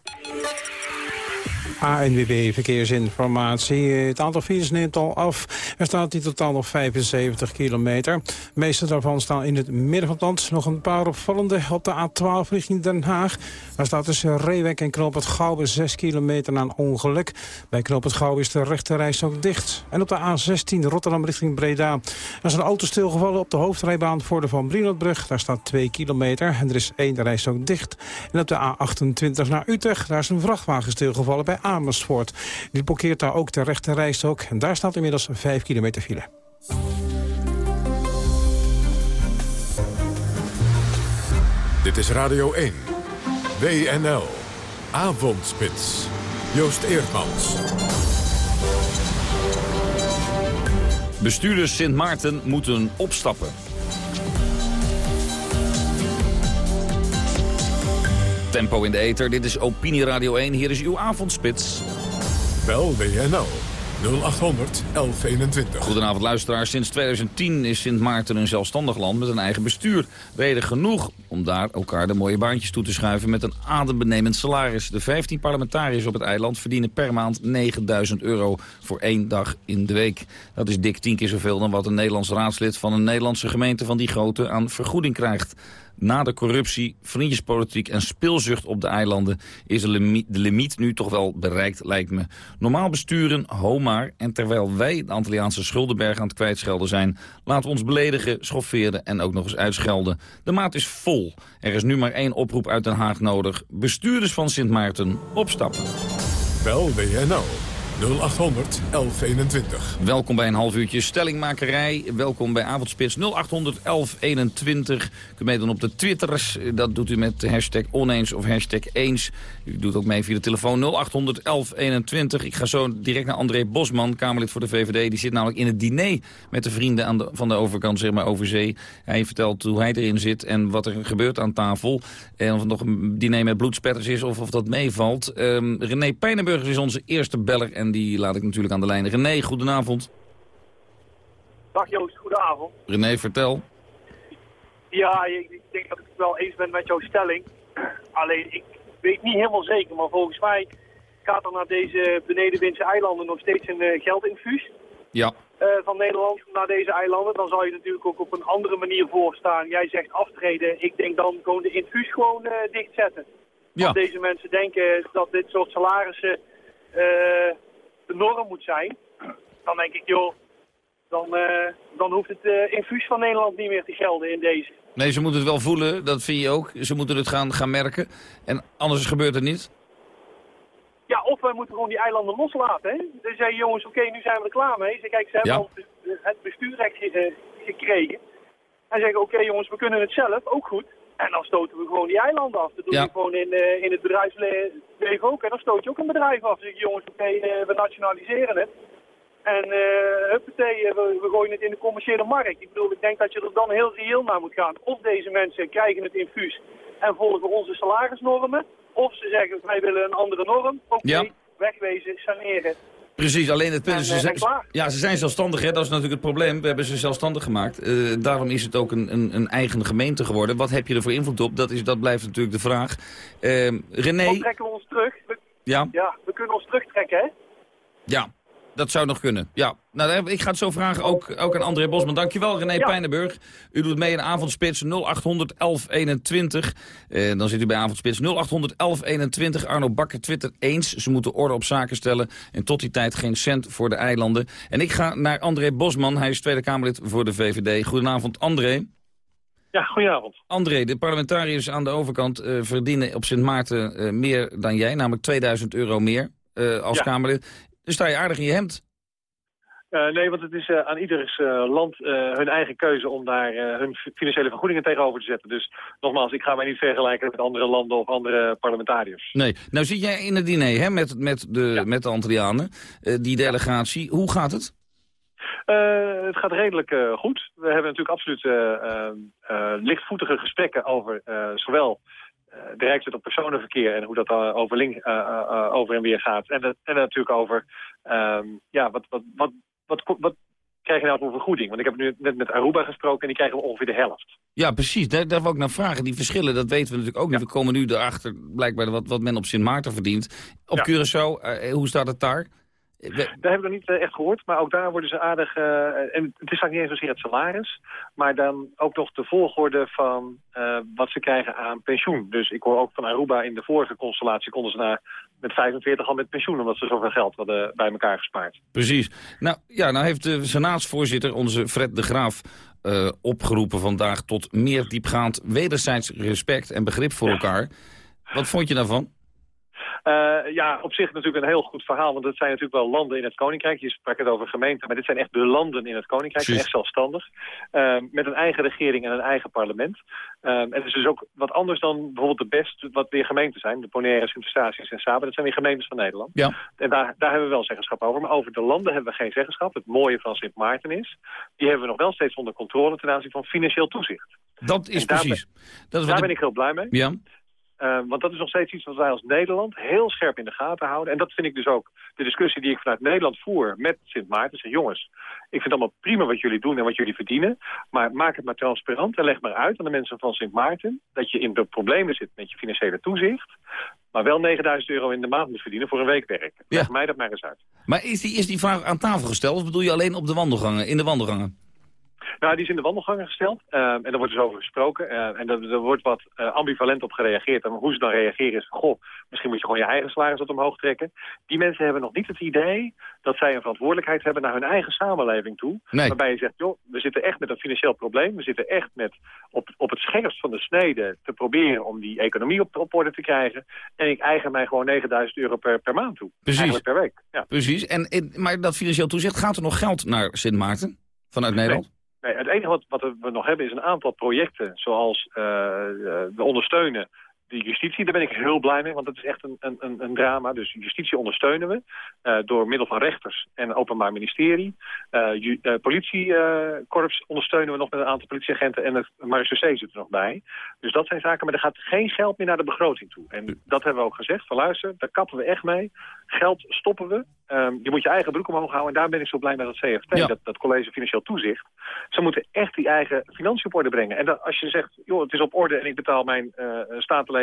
ANWB Verkeersinformatie. Het aantal files neemt al af. Er staat in totaal nog 75 kilometer. De meeste daarvan staan in het midden van het land. Nog een paar opvallende op de A12 richting Den Haag. Daar staat tussen Reewek en Knoop het Gouwe 6 kilometer na een ongeluk. Bij Knoop het Gouwe is de rechte ook dicht. En op de A16 Rotterdam richting Breda. Er is een auto stilgevallen op de hoofdrijbaan voor de Van Brienotbrug. Daar staat 2 kilometer en er is één ook dicht. En op de A28 naar Utrecht, daar is een vrachtwagen stilgevallen bij Amersfoort. Die blokkeert daar ook de rechte rijstok. En daar staat inmiddels 5 kilometer file. Dit is Radio 1. WNL. Avondspits. Joost Eerdmans. Bestuurders Sint Maarten moeten opstappen. Tempo in de ether, dit is Opinie Radio 1, hier is uw avondspits. Bel WNL 0800 1121. Goedenavond luisteraars. Sinds 2010 is Sint Maarten een zelfstandig land met een eigen bestuur. Reden genoeg om daar elkaar de mooie baantjes toe te schuiven met een adembenemend salaris. De 15 parlementariërs op het eiland verdienen per maand 9000 euro voor één dag in de week. Dat is dik tien keer zoveel dan wat een Nederlands raadslid van een Nederlandse gemeente van die grootte aan vergoeding krijgt. Na de corruptie, vriendjespolitiek en speelzucht op de eilanden... is de limiet, nu toch wel bereikt, lijkt me. Normaal besturen, homaar. En terwijl wij de Antilliaanse schuldenberg aan het kwijtschelden zijn... laten we ons beledigen, schofferen en ook nog eens uitschelden. De maat is vol. Er is nu maar één oproep uit Den Haag nodig. Bestuurders van Sint Maarten, opstappen. Bel WNL 0800 1121. Welkom bij een half uurtje stellingmakerij. Welkom bij Avondspits 0800 1121. U kunt meedoen op de Twitters. Dat doet u met hashtag oneens of hashtag eens. U doet ook mee via de telefoon 0800 1121. Ik ga zo direct naar André Bosman, Kamerlid voor de VVD. Die zit namelijk in het diner met de vrienden aan de, van de overkant, zeg maar, over zee. Hij vertelt hoe hij erin zit en wat er gebeurt aan tafel. En of het nog een diner met bloedspetters is of of dat meevalt. Um, René Pijnenburger is onze eerste beller die laat ik natuurlijk aan de lijn. René, goedenavond. Dag Joost, goedenavond. René, vertel. Ja, ik denk dat ik het wel eens ben met jouw stelling. Alleen, ik weet niet helemaal zeker, maar volgens mij gaat er naar deze benedenwindse eilanden nog steeds een uh, geldinfuus. Ja. Uh, van Nederland naar deze eilanden. Dan zou je natuurlijk ook op een andere manier voorstaan. Jij zegt aftreden. Ik denk dan gewoon de infuus gewoon uh, dichtzetten. Ja. Als deze mensen denken dat dit soort salarissen de norm moet zijn, dan denk ik, joh, dan, uh, dan hoeft het uh, infuus van Nederland niet meer te gelden in deze. Nee, ze moeten het wel voelen, dat vind je ook. Ze moeten het gaan, gaan merken. En anders gebeurt het niet. Ja, of wij moeten gewoon die eilanden loslaten. Hè? Dus zeggen jongens, oké, nu zijn we er klaar mee. Ze, kijk, ze hebben Ja. het bestuurrecht eh, gekregen. En zeggen, oké jongens, we kunnen het zelf, ook goed. En dan stoten we gewoon die eilanden af. Dat doen Ja. we gewoon in, eh, in het bedrijfsleven ook. En dan stoot je ook een bedrijf af. Je, jongens, oké, eh, we nationaliseren het. En uh, huppatee, we, we gooien het in de commerciële markt. Ik bedoel, ik denk dat je er dan heel reëel naar moet gaan. Of deze mensen krijgen het infuus en volgen onze salarisnormen. Of ze zeggen, wij willen een andere norm. Oké, Ja. wegwezen, saneren. Precies, alleen het punt is, ze zijn, ja, ze zijn zelfstandig, hè? dat is natuurlijk het probleem. We hebben ze zelfstandig gemaakt. Eh, daarom is het ook een, een, een eigen gemeente geworden. Wat heb je er voor invloed op? Dat, is, dat blijft natuurlijk de vraag. Eh, Dan René, trekken we ons terug. We, ja, ja, we kunnen ons terugtrekken, hè? ja, dat zou nog kunnen. Ja. Nou, ik ga het zo vragen, ook, ook aan André Bosman. Dankjewel, René Ja. Pijnenburg. U doet mee in Avondspits 0800 1121. Eh, dan zit u bij Avondspits 0800 1121. Arno Bakker twittert eens. Ze moeten orde op zaken stellen. En tot die tijd geen cent voor de eilanden. En ik ga naar André Bosman. Hij is Tweede Kamerlid voor de VVD. Goedenavond, André. Ja, goedenavond. André, de parlementariërs aan de overkant eh, verdienen op Sint Maarten eh, meer dan jij. Namelijk 2000 euro meer eh, als Ja. Kamerlid. Dan sta je aardig in je hemd. Eh, nee, want het is eh, aan ieders eh, land hun eigen keuze om daar hun fi- financiële vergoedingen tegenover te zetten. Dus nogmaals, ik ga mij niet vergelijken met andere landen of andere parlementariërs. Nee. Nou zit jij in het diner hè, met, met, de, met de Antillianen, die delegatie. Hoe gaat het? Het gaat redelijk goed. We hebben natuurlijk absoluut lichtvoetige gesprekken over zowel eh, de Rijkswet op personenverkeer en hoe dat over, link, eh, eh, over en weer gaat. En, en natuurlijk over ehm, ja, wat, wat, wat, wat, wat krijg je nou voor vergoeding? Want ik heb nu net met Aruba gesproken en die krijgen ongeveer de helft. Ja, precies. Daar, daar wil ik naar vragen. Die verschillen, dat weten we natuurlijk ook niet. We komen nu erachter, blijkbaar, wat, wat men op Sint Maarten verdient. Op Curaçao, uh, hoe staat het daar? Daar hebben we nog niet echt gehoord, maar ook daar worden ze aardig... Uh, en het is vaak niet eens zozeer het salaris, maar dan ook nog de volgorde van uh, wat ze krijgen aan pensioen. Dus ik hoor ook van Aruba in de vorige constellatie konden ze naar met 45 al met pensioen, omdat ze zoveel geld hadden bij elkaar gespaard. Precies. Nou, ja, nou heeft de senaatsvoorzitter, onze Fred de Graaf, uh, opgeroepen vandaag tot meer diepgaand wederzijds respect en begrip voor elkaar. Wat vond je daarvan? Uh, ja, op zich natuurlijk een heel goed verhaal, want het zijn natuurlijk wel landen in het Koninkrijk. Je sprak het over gemeenten, maar dit zijn echt de landen in het Koninkrijk, echt zelfstandig. Uh, met een eigen regering en een eigen parlement. Uh, en het is dus ook wat anders dan bijvoorbeeld de best, wat weer gemeenten zijn. De Bonaire, Sint-Eustatius en Saba, dat zijn weer gemeentes van Nederland. Ja. En daar, daar hebben we wel zeggenschap over. Maar over de landen hebben we geen zeggenschap. Het mooie van Sint Maarten is, die hebben we nog wel steeds onder controle ten aanzien van financieel toezicht. Dat is precies. dat is daar ben ik heel blij mee. Ja. Uh, want dat is nog steeds iets wat wij als Nederland heel scherp in de gaten houden. En dat vind ik dus ook de discussie die ik vanuit Nederland voer met Sint Maarten. Zeg, jongens, ik vind allemaal prima wat jullie doen en wat jullie verdienen. Maar maak het maar transparant en leg maar uit aan de mensen van Sint Maarten... dat je in de problemen zit met je financiële toezicht... maar wel 9000 euro in de maand moet verdienen voor een weekwerk. Ja. Leg mij dat maar eens uit. Maar is die, is die vraag aan tafel gesteld of bedoel je alleen op de wandelgangen, in de wandelgangen? Nou, die is in de wandelgangen gesteld. Uh, en daar wordt dus over gesproken. Uh, en er wordt wat uh, ambivalent op gereageerd. En hoe ze dan reageren is, goh, misschien moet je gewoon je eigen salaris wat omhoog trekken. Die mensen hebben nog niet het idee dat zij een verantwoordelijkheid hebben naar hun eigen samenleving toe. Nee. Waarbij je zegt, joh, we zitten echt met een financieel probleem. We zitten echt met op, op het scherpst van de snede te proberen om die economie op, op orde te krijgen. En ik eigen mij gewoon 9000 euro per, per maand toe. Precies. Eigenlijk per week. Ja. Precies. En, en, maar dat financieel toezicht, gaat er nog geld naar Sint Maarten vanuit Nederland? Nee. Het enige wat, wat, we nog hebben is een aantal projecten zoals uh, we ondersteunen de justitie. Daar ben ik heel blij mee, want dat is echt een, een, een drama. Dus justitie ondersteunen we uh, door middel van rechters en openbaar ministerie. Uh, ju, politiekorps ondersteunen we nog met een aantal politieagenten en het marechaussee zit er nog bij. Dus dat zijn zaken, maar er gaat geen geld meer naar de begroting toe. En dat hebben we ook gezegd, van luister, daar kappen we echt mee. Geld stoppen we. Um, je moet je eigen broek omhoog houden. En daar ben ik zo blij met het CFT, ja. dat, dat college Financieel Toezicht. Ze moeten echt die eigen financiën op orde brengen. En dat, als je zegt, joh, het is op orde en ik betaal mijn uh,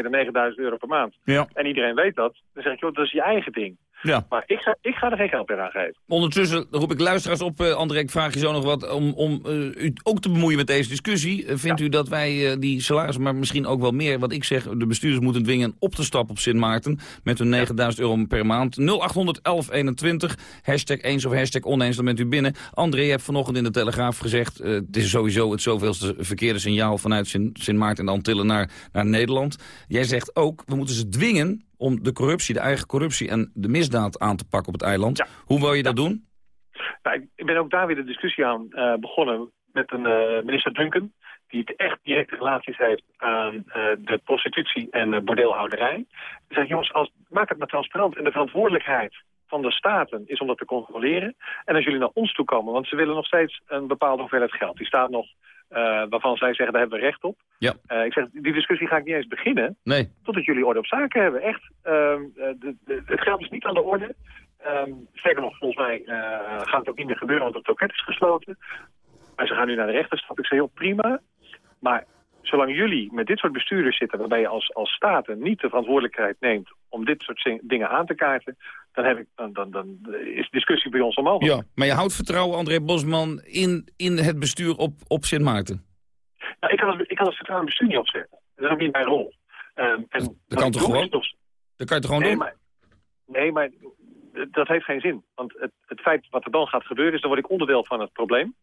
statenleden 9000 euro per maand. Ja. En iedereen weet dat. Dan zeg ik, joh, dat is je eigen ding. Ja. Maar ik ga, ik ga er geen geld meer aan geven. Ondertussen roep ik luisteraars op, uh, André, ik vraag je zo nog wat... om, om uh, u ook te bemoeien met deze discussie. Uh, vindt ja. u dat wij die salarissen, maar misschien ook wel meer... wat ik zeg, de bestuurders moeten dwingen op te stappen op Sint Maarten... met hun 9000 euro per maand. 0800 1121, hashtag eens of hashtag oneens, dan bent u binnen. André, je hebt vanochtend in de Telegraaf gezegd... het is sowieso het zoveelste verkeerde signaal vanuit Sint Maarten en de Antillen naar, naar Nederland. Jij zegt ook, we moeten ze dwingen om de corruptie, de eigen corruptie en de misdaad aan te pakken op het eiland. Ja. Hoe wil je dat ja. doen? Nou, ik ben ook daar weer de discussie aan uh, begonnen met een uh, minister Duncan die het echt directe relaties heeft aan uh, de prostitutie en uh, bordeelhouderij. Die zegt, jongens, als, maak het maar transparant. En de verantwoordelijkheid van de staten is om dat te controleren. En als jullie naar ons toe komen, want ze willen nog steeds een bepaalde hoeveelheid geld. Die staat nog uh, waarvan zij zeggen, daar hebben we recht op. Ja. Uh, ik zeg, die discussie ga ik niet eens beginnen. Nee. Totdat jullie orde op zaken hebben. Echt, uh, de, de, het geld is niet aan de orde. Um, sterker nog, volgens mij gaat het ook niet meer gebeuren, want het loket is gesloten. Maar ze gaan nu naar de rechterstap. Ik zeg, heel prima. Maar zolang jullie met dit soort bestuurders zitten... waarbij je als, als staten niet de verantwoordelijkheid neemt... om dit soort dingen aan te kaarten... dan, heb ik, dan, dan, dan is discussie bij ons onmogelijk. Ja, maar je houdt vertrouwen, André Bosman... in, in het bestuur op, op Sint Maarten? Nou, ik, kan het, ik kan het vertrouwen in het bestuur niet opzetten. Dat is ook niet mijn rol. Um, en dat, dat kan toch gewoon? Nog... Dat kan je toch gewoon nee, doen? Maar, nee, maar dat heeft geen zin. Want het, het feit wat er dan gaat gebeuren... is dan word ik onderdeel van het probleem.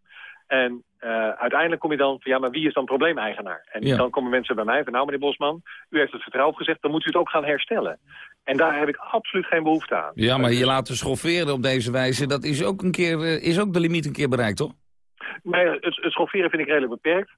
En uh, uiteindelijk kom je dan van, ja, maar wie is dan probleemeigenaar? En ja. dan komen mensen bij mij van, nou meneer Bosman, u heeft het vertrouwen gezegd, dan moet u het ook gaan herstellen. En daar heb ik absoluut geen behoefte aan. Ja, maar je laten schofferen op deze wijze, dat is ook, een keer, uh, is ook de limiet een keer bereikt, toch? Nee, het, het schofferen vind ik redelijk beperkt.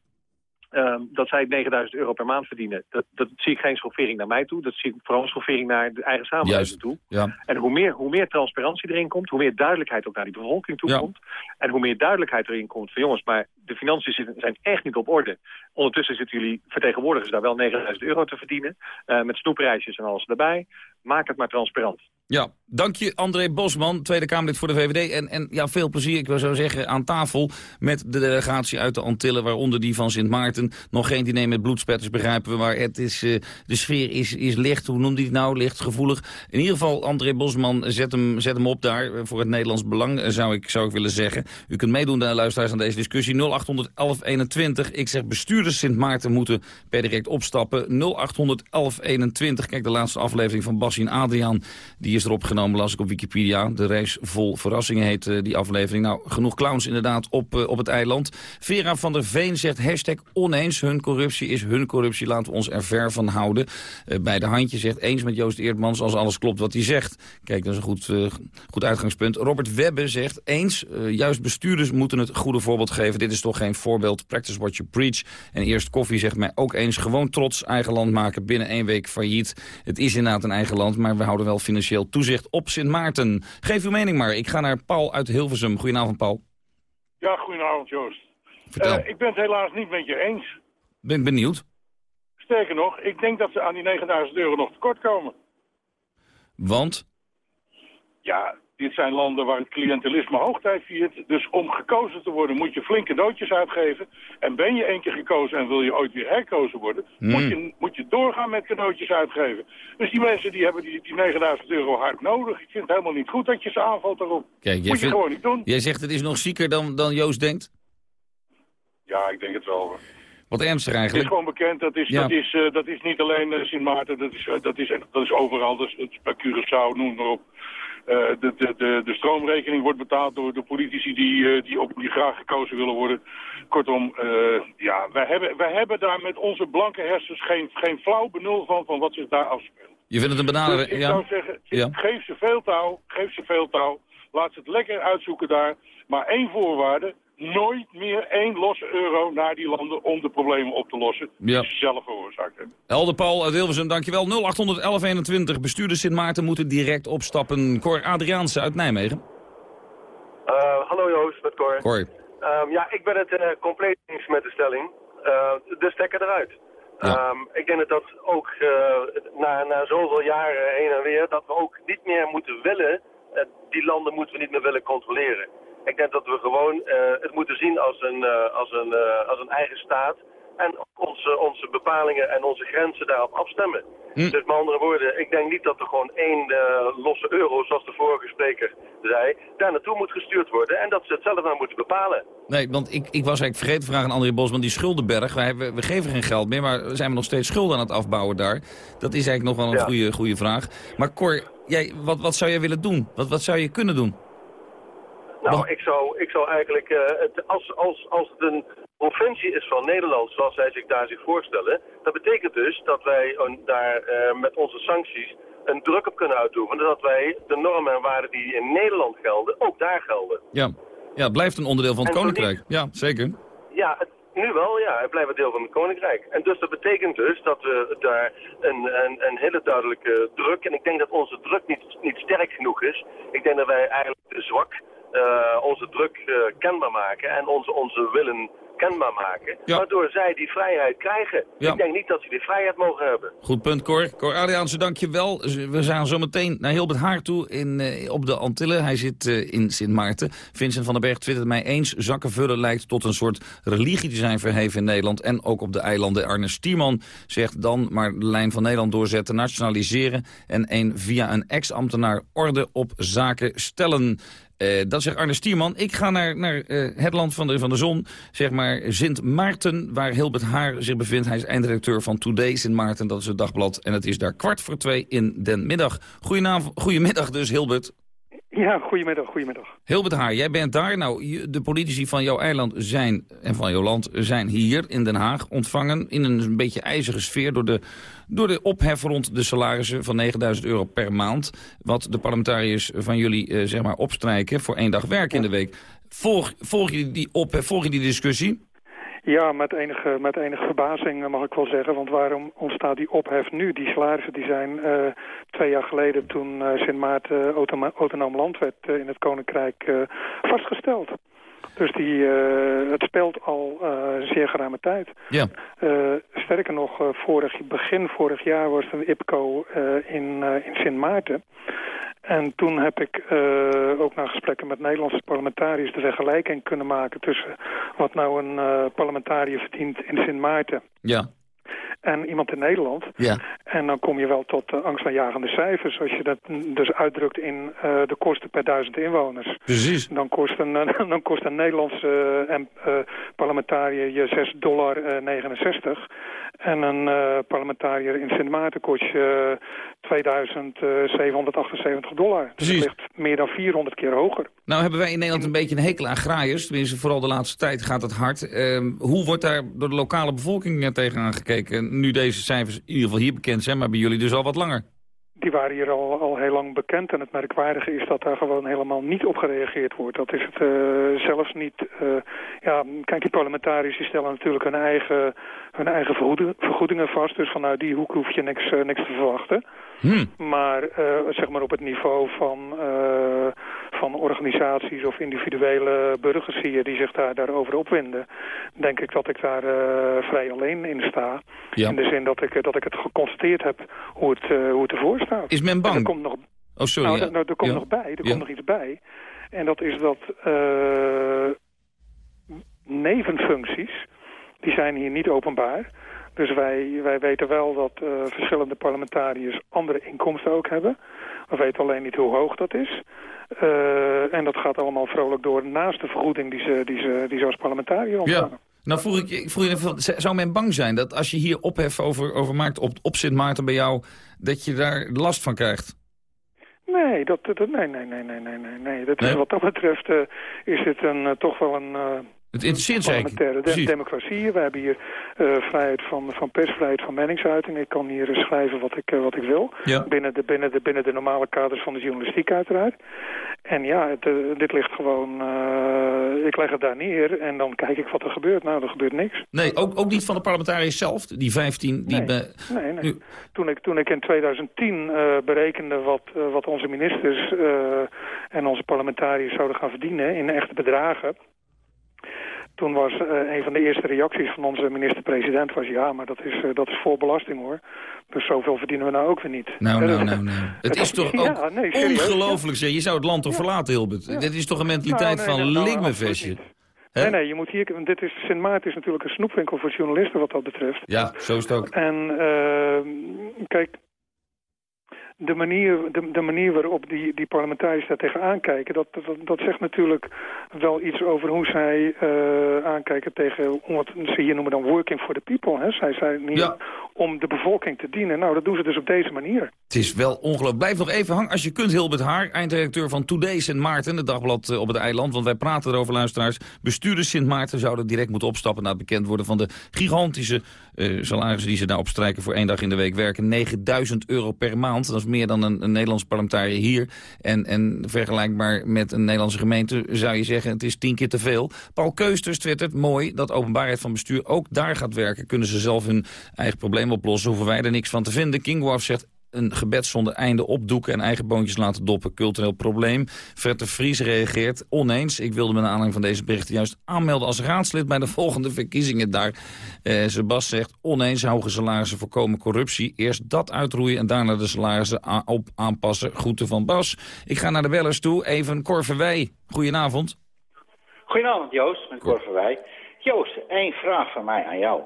Um, dat zij 9000 euro per maand verdienen, dat, dat zie ik geen schoffering naar mij toe. Dat zie ik vooral een schoffering naar de eigen samenleving Juist. toe. Ja. En hoe meer, hoe meer transparantie erin komt, hoe meer duidelijkheid ook naar die bevolking toe Ja. komt. En hoe meer duidelijkheid erin komt van jongens, maar de financiën zijn echt niet op orde. Ondertussen zitten jullie vertegenwoordigers daar wel 9000 euro te verdienen. eh, met snoepreisjes en alles erbij. Maak het maar transparant. Ja, dank je André Bosman, Tweede Kamerlid voor de VVD. En, en ja, veel plezier, ik wil zo zeggen, aan tafel met de delegatie uit de Antillen, waaronder die van Sint Maarten. Nog geen diner met bloedspetters, begrijpen we, maar het is, uh, de sfeer is, is licht, hoe noemt hij het nou, licht, gevoelig. In ieder geval, André Bosman, zet hem, zet hem op daar, voor het Nederlands Belang, eh, zou ik, zou ik willen zeggen. U kunt meedoen, de luisteraars, aan deze discussie. 081121, ik zeg bestuurders Sint Maarten moeten per direct opstappen. 081121, kijk de laatste aflevering van Adriaan, die is erop genomen, las ik op Wikipedia. De reis vol verrassingen heet uh, die aflevering. Nou, genoeg clowns inderdaad op, uh, op het eiland. Vera van der Veen zegt hashtag oneens. Hun corruptie is hun corruptie. Laten we ons er ver van houden. Uh, bij de handje zegt eens met Joost Eerdmans als alles klopt wat hij zegt. Kijk, dat is een goed, goed uitgangspunt. Robert Webbe zegt eens. juist bestuurders moeten het goede voorbeeld geven. Dit is toch geen voorbeeld. Practice what you preach. En eerst koffie zegt mij ook eens. Gewoon trots eigen land maken. Binnen één week failliet. Het is inderdaad een eigen land, maar we houden wel financieel toezicht op Sint Maarten. Geef uw mening maar. Ik ga naar Paul uit Hilversum. Goedenavond, Paul. Ja, goedenavond, Joost. Vertel. Uh, ik ben het helaas niet met je eens. Ben benieuwd. Sterker nog, ik denk dat ze aan die 9000 euro nog tekort komen. Want? Ja, dit zijn landen waar het cliëntelisme hoogtijd viert. Dus om gekozen te worden moet je flinke cadeautjes uitgeven. En ben je één keer gekozen en wil je ooit weer herkozen worden... Hmm. Moet, je, moet je doorgaan met cadeautjes uitgeven. Dus die mensen die hebben die, die 9000 euro hard nodig. Ik vind het helemaal niet goed dat je ze aanvalt daarop. Kijk, moet je vindt- gewoon niet doen. Jij zegt het is nog zieker dan, dan Joost denkt? Ja, ik denk het wel. Wat ernstig Het is eigenlijk. gewoon bekend, dat is, Ja. dat is, eh, dat is niet alleen eh, Sint Maarten, dat is, eh, dat, is, dat is overal, dat is, dat is bij Curaçao, noem maar op. Eh, de, de, de, de stroomrekening wordt betaald door de politici die, eh, die, op, die graag gekozen willen worden. Kortom, eh, ja, wij hebben, wij hebben daar met onze blanke hersens geen, geen flauw benul van, van wat zich daar afspeelt. Je vindt het een Dus benadering? ik ja. zou zeggen, Ja. geef ze veel touw, geef ze veel touw. Laat ze het lekker uitzoeken daar. Maar één voorwaarde, nooit meer één losse euro naar die landen om de problemen op te lossen die ze zelf veroorzaakt hebben. Helder Paul uit Hilversum, dankjewel. 081121. Bestuurders Sint Maarten moeten direct opstappen. Cor Adriaanse uit Nijmegen. Eh, hallo Joost, met Cor. Cor. Ehm, ja, ik ben het eh, compleet eens met de stelling. Eh, de stekker eruit. Ehm, ik denk dat dat ook eh, na, na zoveel jaren heen en weer, dat we ook niet meer moeten willen, die landen moeten we niet meer willen controleren. Ik denk dat we gewoon eh, het moeten zien als een, eh, als een, eh, als een eigen staat en onze, onze bepalingen en onze grenzen daarop afstemmen. Dus met andere woorden, ik denk niet dat er gewoon één losse euro, zoals de vorige spreker zei, daar naartoe moet gestuurd worden en dat ze het zelf maar moeten bepalen. Nee, want ik, ik was eigenlijk vergeten te vragen aan André Bosman, die schuldenberg. Wij, we, we geven geen geld meer, maar zijn we nog steeds schulden aan het afbouwen daar? Dat is eigenlijk nog wel een Ja. goede, goede vraag. Maar Cor, jij, wat, wat zou jij willen doen? Wat, wat zou je kunnen doen? Nou, ik zou, ik zou eigenlijk, eh, het, als, als, als het een provincie is van Nederland, zoals zij zich daar zich voorstellen, dat betekent dus dat wij een- daar eh, met onze sancties een druk op kunnen uitoefenen, dat wij de normen en waarden die in Nederland gelden, ook daar gelden. Ja, ja het blijft een onderdeel van het En Koninkrijk. Ja, zeker. Ja, het- nu wel, ja. Het blijft een deel van het Koninkrijk. En dus dat betekent dus dat we daar een, een, een hele duidelijke druk... en ik denk dat onze druk niet, niet sterk genoeg is. Ik denk dat wij eigenlijk te zwak onze druk eh, kenbaar maken... en onze, onze willen kenbaar maken. Waardoor zij die vrijheid krijgen. Ja. Ik denk niet dat ze die vrijheid mogen hebben. Goed punt, Cor. Cor Adriaanse, dank je wel. We gaan zo meteen naar Hilbert Haar toe in, eh, op de Antillen. Hij zit eh, in Sint Maarten. Vincent van den Berg twittert mij eens. Zakken vullen lijkt tot een soort religie te zijn verheven in Nederland. En ook op de eilanden. Arne Stierman zegt dan maar de lijn van Nederland doorzetten, nationaliseren. En een via een ex-ambtenaar orde op zaken stellen. Eh, dat zegt Arne Stierman. Ik ga naar, naar eh, het land van de, van de zon, zeg maar Sint Maarten, waar Hilbert Haar zich bevindt. Hij is eindredacteur van Today Sint Maarten, dat is het dagblad. En het is daar kwart voor twee in den middag. Goedenavond, goedemiddag dus, Hilbert. Ja, goedemiddag, goedemiddag. Hilbert Haar, jij bent daar. Nou, de politici van jouw eiland zijn, en van jouw land zijn hier in Den Haag ontvangen... in een beetje ijzige sfeer door de, door de ophef rond de salarissen van 9000 euro per maand. Wat de parlementariërs van jullie eh, zeg maar opstrijken voor één dag werk in de week. Volg, volg, je die ophef, volg je die discussie? Ja, met enige, met enige verbazing eh, mag ik wel zeggen. Want waarom ontstaat die ophef nu? Die salarissen die zijn eh, twee jaar geleden toen eh, Sint Maarten autonoom land werd in het Koninkrijk vastgesteld. Dus die, eh, het speelt al uh, zeer geruime tijd. Ja. Uh, sterker nog, vorig, begin vorig jaar was er een IPCO in, in Sint Maarten. En toen heb ik ook na gesprekken met Nederlandse parlementariërs... de vergelijking kunnen maken tussen wat nou een parlementariër verdient in Sint Maarten... Ja en iemand in Nederland. Ja. En dan kom je wel tot uh, angstaanjagende cijfers. Als je dat dus uitdrukt in uh, de kosten per duizend inwoners. Precies. Dan kost een, dan kost een Nederlandse uh, parlementariër je 6 dollar 69. En een parlementariër in Sint Maarten kost je 2778 dollar. Dus het ligt meer dan 400 keer hoger. Nou hebben wij in Nederland een beetje een hekel aan graaiers. Tenminste, vooral de laatste tijd gaat het hard. Uh, hoe wordt daar door de lokale bevolking tegenaan gekeken? Nu deze cijfers in ieder geval hier bekend zijn, maar bij jullie dus al wat langer. Die waren hier al, al heel lang bekend. En het merkwaardige is dat daar gewoon helemaal niet op gereageerd wordt. Dat is het uh, zelfs niet... Uh, ja, kijk, die parlementariërs stellen natuurlijk hun eigen, hun eigen vergoedingen vast. Dus vanuit die hoek hoef je niks, uh, niks te verwachten. Hmm. Maar zeg maar op het niveau van, van organisaties of individuele burgers hier die zich daar, daarover opwinden, denk ik dat ik daar vrij alleen in sta. Ja. In de zin dat ik, dat ik het geconstateerd heb hoe het, hoe het ervoor staat. Is men bang? Er komt nog, oh, sorry. nou, ja. nou, er komt ja. nog bij, er komt nog iets bij. En dat is dat nevenfuncties, die zijn hier niet openbaar. Dus wij, wij weten wel dat uh, verschillende parlementariërs andere inkomsten ook hebben. We weten alleen niet hoe hoog dat is. Uh, en dat gaat allemaal vrolijk door naast de vergoeding die ze, die ze, die ze als parlementariër ontvangen. Ja. Nou vroeg ik, ik vroeg je even, zou men bang zijn dat als je hier ophef over, over maakt op, op Sint Maarten bij jou, dat je daar last van krijgt? Nee, dat, dat, nee, nee, nee, nee, nee, nee, nee. Dat is, Wat dat betreft uh, is het een, uh, toch wel een... Uh, het interesseert parlementaire de democratie. We hebben hier uh, vrijheid van, van persvrijheid van meningsuiting. Ik kan hier schrijven wat ik, uh, wat ik wil. Ja. Binnen, de, binnen, de, binnen de normale kaders van de journalistiek uiteraard. En ja, het, uh, dit ligt gewoon... ik leg het daar neer en dan kijk ik wat er gebeurt. Nou, er gebeurt niks. Nee, ook, ook niet van de parlementariërs zelf? Die 15 die... Nee, nee, nee. Toen, ik, toen ik in 2010 berekende wat, wat onze ministers en onze parlementariërs zouden gaan verdienen in echte bedragen toen was uh, een van de eerste reacties van onze minister-president was... ja, maar dat is, uh, dat is voor belasting hoor. Dus zoveel verdienen we nou ook weer niet. Nou, nou, nou, nou. Het is toch ook ja, nee, ongelooflijk, zeg. Je zou het land toch ja. verlaten, Hilbert? Ja. Dit is toch een mentaliteit nou, nee, van nou, likmevestje? Nee, nee, je moet hier, want dit is, Sint Maarten is natuurlijk een snoepwinkel voor journalisten wat dat betreft. Ja, zo is het ook. En uh, kijk, de manier, de, de manier waarop die, die parlementariërs daar tegenaan kijken... Dat, dat, dat zegt natuurlijk wel iets over hoe zij uh, aankijken tegen... wat ze hier noemen dan working for the people. Hè? Zij zijn hier ja. om de bevolking te dienen. Nou, dat doen ze dus op deze manier. Het is wel ongelooflijk. Blijf nog even hangen als je kunt, Hilbert Haar... eindredacteur van Today Sint Maarten, het dagblad op het eiland. Want wij praten erover, luisteraars. Bestuurders Sint Maarten zouden direct moeten opstappen... na het bekend worden van de gigantische uh, salarissen... die ze daar opstrijken voor één dag in de week werken. 9000 euro per maand, dat is meer dan een, een Nederlands parlementariër hier. En, en vergelijkbaar met een Nederlandse gemeente zou je zeggen... het is tien keer te veel. Paul Keusters twittert, mooi dat openbaarheid van bestuur ook daar gaat werken. Kunnen ze zelf hun eigen probleem oplossen, hoeven wij er niks van te vinden. King Wolf zegt, een gebed zonder einde opdoeken en eigen boontjes laten doppen. Cultureel probleem. Fred de Vries reageert oneens. Ik wilde me naar aanleiding van deze berichten juist aanmelden als raadslid bij de volgende verkiezingen daar. Eh, Sebas zegt oneens hoge salarissen voorkomen corruptie. Eerst dat uitroeien en daarna de salarissen op aanpassen. Groeten van Bas. Ik ga naar de bellers toe. Even Cor Verwij. Goedenavond. Goedenavond Joost, met Cor Verwij. Joost, één vraag van mij aan jou.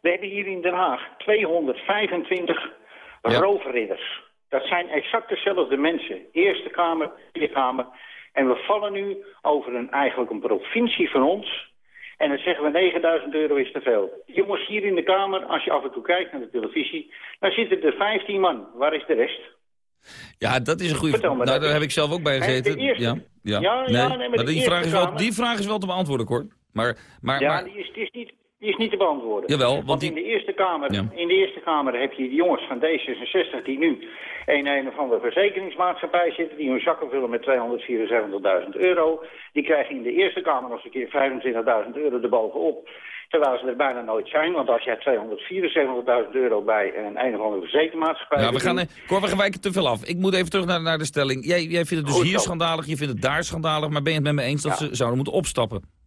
We hebben hier in Den Haag 225 ja. roofridders. Dat zijn exact dezelfde mensen. Eerste Kamer, Tweede Kamer. En we vallen nu over een, eigenlijk een provincie van ons. En dan zeggen we 9000 euro is te veel. Jongens, hier in de Kamer, als je af en toe kijkt naar de televisie... dan zitten er 15 man. Waar is de rest? Ja, dat is een goede vraag. Nou, daar heb ik zelf ook bij gezeten. Eerste... Ja, ja. ja, nee. ja nee, maar, maar die, vraag is wel, die vraag is wel te beantwoorden, Cor. Maar, maar, ja, maar... Die, is, die, is niet, die is niet te beantwoorden. Jawel, want, want die... in, de eerste kamer, ja. in de Eerste Kamer heb je de jongens van D66 die nu een een of andere verzekeringsmaatschappij zitten... die hun zakken vullen met 274.000 euro. Die krijgen in de Eerste Kamer nog eens een keer 25.000 euro erbovenop. Terwijl ze er bijna nooit zijn. Want als jij 274.000 euro bij een een of andere verzekeringsmaatschappij... Ja, we gaan, Cor, we wijken te veel af. Ik moet even terug naar, naar de stelling. Jij, jij vindt het dus Goed hier schandalig, je vindt het daar schandalig... maar ben je het met me eens dat Ja. ze zouden moeten opstappen?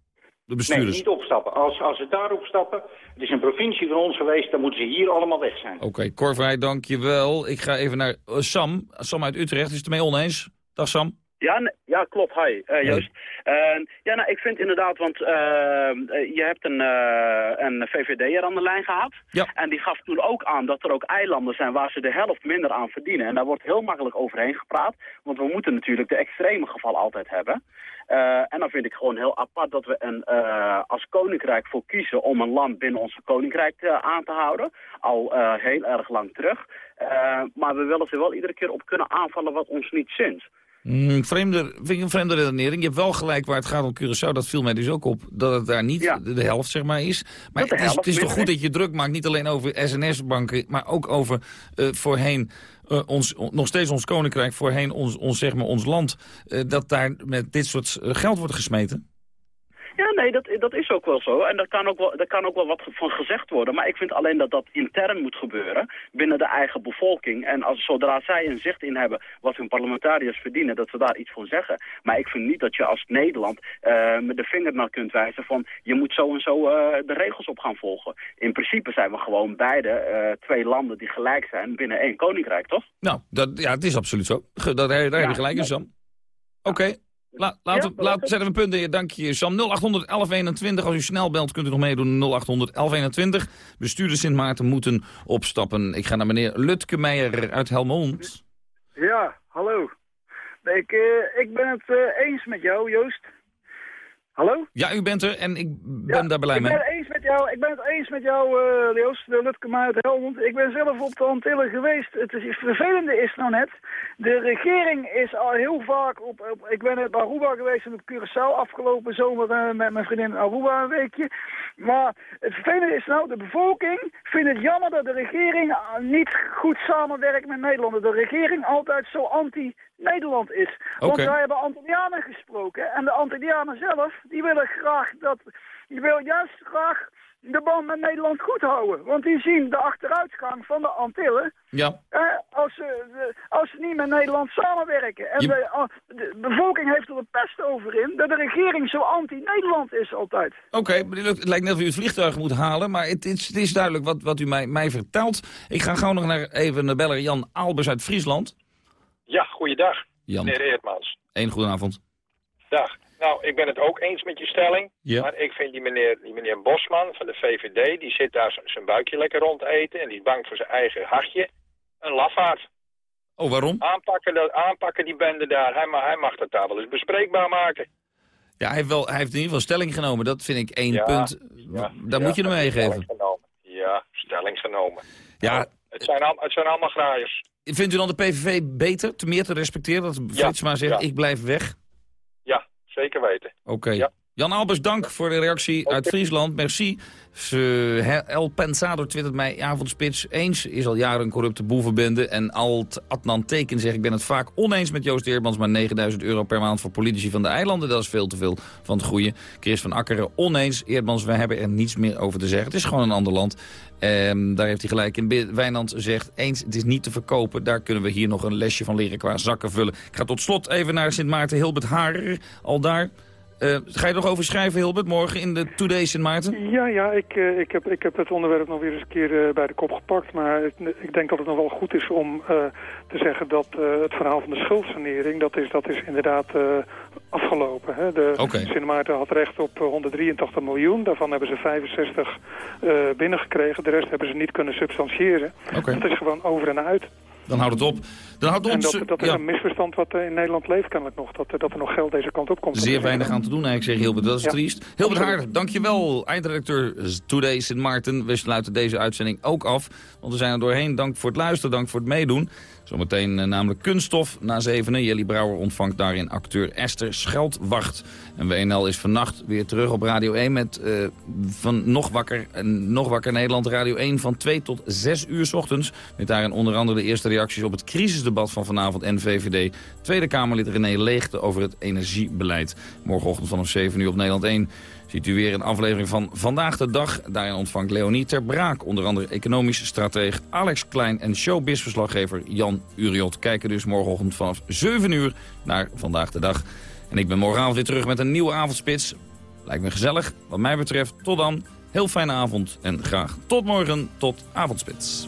De bestuurders? Nee, niet opstappen. Als, als ze daarop stappen, het is een provincie van ons geweest, dan moeten ze hier allemaal weg zijn. Oké, okay, Corvrij, dank je wel. Ik ga even naar uh, Sam. Sam uit Utrecht, is het ermee oneens? Dag Sam. Ja, nee, ja klopt. Hi, uh, Joost. Uh, ja, nou, ik vind inderdaad, want uh, je hebt een, een VVD'er aan de lijn gehad. Ja. En die gaf toen ook aan dat er ook eilanden zijn waar ze de helft minder aan verdienen. En daar wordt heel makkelijk overheen gepraat. Want we moeten natuurlijk de extreme geval altijd hebben. en dan vind ik gewoon heel apart dat we een, als koninkrijk voor kiezen om een land binnen onze koninkrijk aan te houden. Al heel erg lang terug. maar we willen ze wel iedere keer op kunnen aanvallen wat ons niet zint. Mm, vreemde, vind ik een vreemde redenering. Je hebt wel gelijk waar het gaat om Curaçao. Dat viel mij dus ook op. Dat het daar niet ja. de, de, helft zeg maar is. Maar het is, het is, toch goed dat je druk maakt. Niet alleen over SNS-banken. Maar ook over uh, voorheen uh, ons, nog steeds ons koninkrijk. Voorheen ons, ons, zeg maar, ons land. Uh, dat daar met dit soort geld wordt gesmeten. Ja, nee, dat, dat is ook wel zo. En daar kan ook wel, daar kan ook wel wat van gezegd worden. Maar ik vind alleen dat dat intern moet gebeuren binnen de eigen bevolking. En als, zodra zij een zicht in hebben wat hun parlementariërs verdienen, dat ze daar iets van zeggen. Maar ik vind niet dat je als Nederland uh, met de vinger naar kunt wijzen van je moet zo en zo uh, de regels op gaan volgen. In principe zijn we gewoon beide uh, twee landen die gelijk zijn binnen één koninkrijk, toch? Nou, dat, ja, het is absoluut zo. Dat, daar, heb je gelijk in, Sam. Oké. Okay. La, laten ja, laat, zetten we punten. Dank je, Sam. 0800 1121. Als u snel belt, kunt u nog meedoen. 0800 1121. Bestuurders Sint Maarten moeten opstappen. Ik ga naar meneer Lutke Meijer uit Helmond. Ja, hallo. Ik, uh, ik ben het uh, eens met jou, Joost. Hallo? Ja, u bent er en ik ben ja, daar blij mee. Ik ben, het eens met jou, ik ben het eens met jou, uh, Joost, de Lutke uit Helmond. Ik ben zelf op de Antillen geweest. Het, is, het vervelende is nou net, de regering is al heel vaak op... op ik ben op Aruba geweest en op Curaçao afgelopen zomer uh, met mijn vriendin Aruba een weekje. Maar het vervelende is nou, de bevolking vindt het jammer dat de regering niet goed samenwerkt met Nederland. De regering altijd zo anti-Nederland is. Okay. Want wij hebben Antillianen gesproken en de Antillianen zelf, die willen graag dat... Die wil juist graag de band met Nederland goed houden. Want die zien de achteruitgang van de Antillen. Ja. Eh, als, ze, als ze niet met Nederland samenwerken. En Je... de, de, bevolking heeft er een pest over in dat de regering zo anti-Nederland is altijd. Oké, okay, het lijkt net of u het vliegtuig moet halen. Maar het is, het is duidelijk wat, wat u mij, mij vertelt. Ik ga gewoon nog naar even naar beller Jan Albers uit Friesland. Ja, goeiedag. Jan. Meneer Eertmans. Eén goedenavond. Dag. Nou, ik ben het ook eens met je stelling. Ja. Maar ik vind die meneer, die meneer Bosman van de VVD... die zit daar zijn buikje lekker rond te eten... en die is bang voor zijn eigen hartje. Een lafaard. Oh, waarom? Aanpakken, dat, aanpakken die bende daar. Hij mag, hij mag dat daar wel eens bespreekbaar maken. Ja, hij heeft, wel, hij heeft in ieder geval stelling genomen. Dat vind ik één ja, punt. Ja, Daar moet je hem meegeven. Ja, stelling genomen. Ja. Nou, het, zijn al, het zijn allemaal graaiers. Vindt u dan de PVV beter, te meer te respecteren? Dat Fritsma zegt, ik blijf weg? Zeker weten. Oké. Okay. Ja. Jan Albers, dank voor de reactie okay. uit Friesland. Merci. El Pensado twittert mij avondspits. Eens is al jaren een corrupte boevenbende. En Alt Adnan Teken zegt, ik ben het vaak oneens met Joost Eermans... maar 9000 euro per maand voor politici van de eilanden... dat is veel te veel van het goede. Chris van Akkeren, oneens. Eermans, we hebben er niets meer over te zeggen. Het is gewoon een ander land. Um, daar heeft hij gelijk in. Wijnand zegt, eens, het is niet te verkopen. Daar kunnen we hier nog een lesje van leren qua zakken vullen. Ik ga tot slot even naar Sint Maarten Hilbert Harer. Al daar... Uh, ga je er nog over schrijven, Hilbert, morgen in de Today Sint Maarten? Ja, ja ik, uh, ik, heb, ik heb het onderwerp nog weer eens een keer uh, bij de kop gepakt. Maar ik, ik, denk dat het nog wel goed is om te zeggen dat het verhaal van de schuldsanering... dat is, dat is inderdaad afgelopen. Hè? De okay. Sint Maarten had recht op 183 miljoen. Daarvan hebben ze 65 binnengekregen. De rest hebben ze niet kunnen substantiëren. Okay. Dat is gewoon over en uit. Dan houdt het op. Dan houdt en ons, dat, dat is ja. een misverstand wat in Nederland leeft kennelijk nog. Dat, dat er nog geld deze kant op komt. Zeer weinig aan te doen eigenlijk, zeg Hilbert. Dat is ja. triest. Hilbert Haar, dankjewel. Eindredacteur Today Sint Maarten. We sluiten deze uitzending ook af. Want we zijn er doorheen. Dank voor het luisteren, dank voor het meedoen. Zometeen uh, namelijk Kunststof na zevenen. Jelly Brouwer ontvangt daarin acteur Esther Scheldwacht. En WNL is vannacht weer terug op Radio 1 met uh, van Nog Wakker, uh, Nog Wakker Nederland Radio 1 van 2 tot 6 uur 's ochtends. Met daarin onder andere de eerste reacties op het crisisdebat van vanavond en VVD. Tweede Kamerlid René Leegte over het energiebeleid. Morgenochtend vanaf 7 uur op Nederland 1 ziet u weer een aflevering van Vandaag de Dag. Daarin ontvangt Leonie Ter Braak, onder andere economisch strateeg Alex Klein en showbizverslaggever Jan Uriot. Kijken dus morgenochtend vanaf 7 uur naar Vandaag de Dag. En ik ben morgenavond weer terug met een nieuwe avondspits. Lijkt me gezellig. Wat mij betreft, tot dan. Heel fijne avond en graag tot morgen, tot avondspits.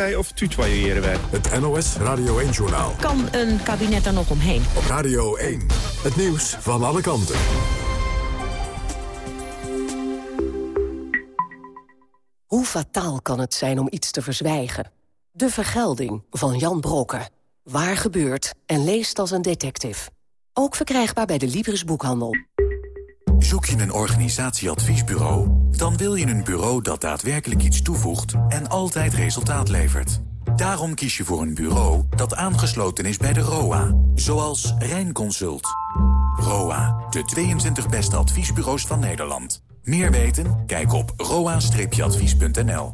wij of tutoyeren wij? Het NOS Radio 1-journaal. Kan een kabinet er nog omheen? Op Radio 1. Het nieuws van alle kanten. Hoe fataal kan het zijn om iets te verzwijgen? De Vergelding van Jan Brokken. Waar gebeurt en leest als een detective. Ook verkrijgbaar bij de Libris Boekhandel. Zoek je een organisatieadviesbureau? Dan wil je een bureau dat daadwerkelijk iets toevoegt en altijd resultaat levert. Daarom kies je voor een bureau dat aangesloten is bij de ROA. Zoals Rijnconsult. ROA, de 22 beste adviesbureaus van Nederland. Meer weten? Kijk op roa-advies.nl.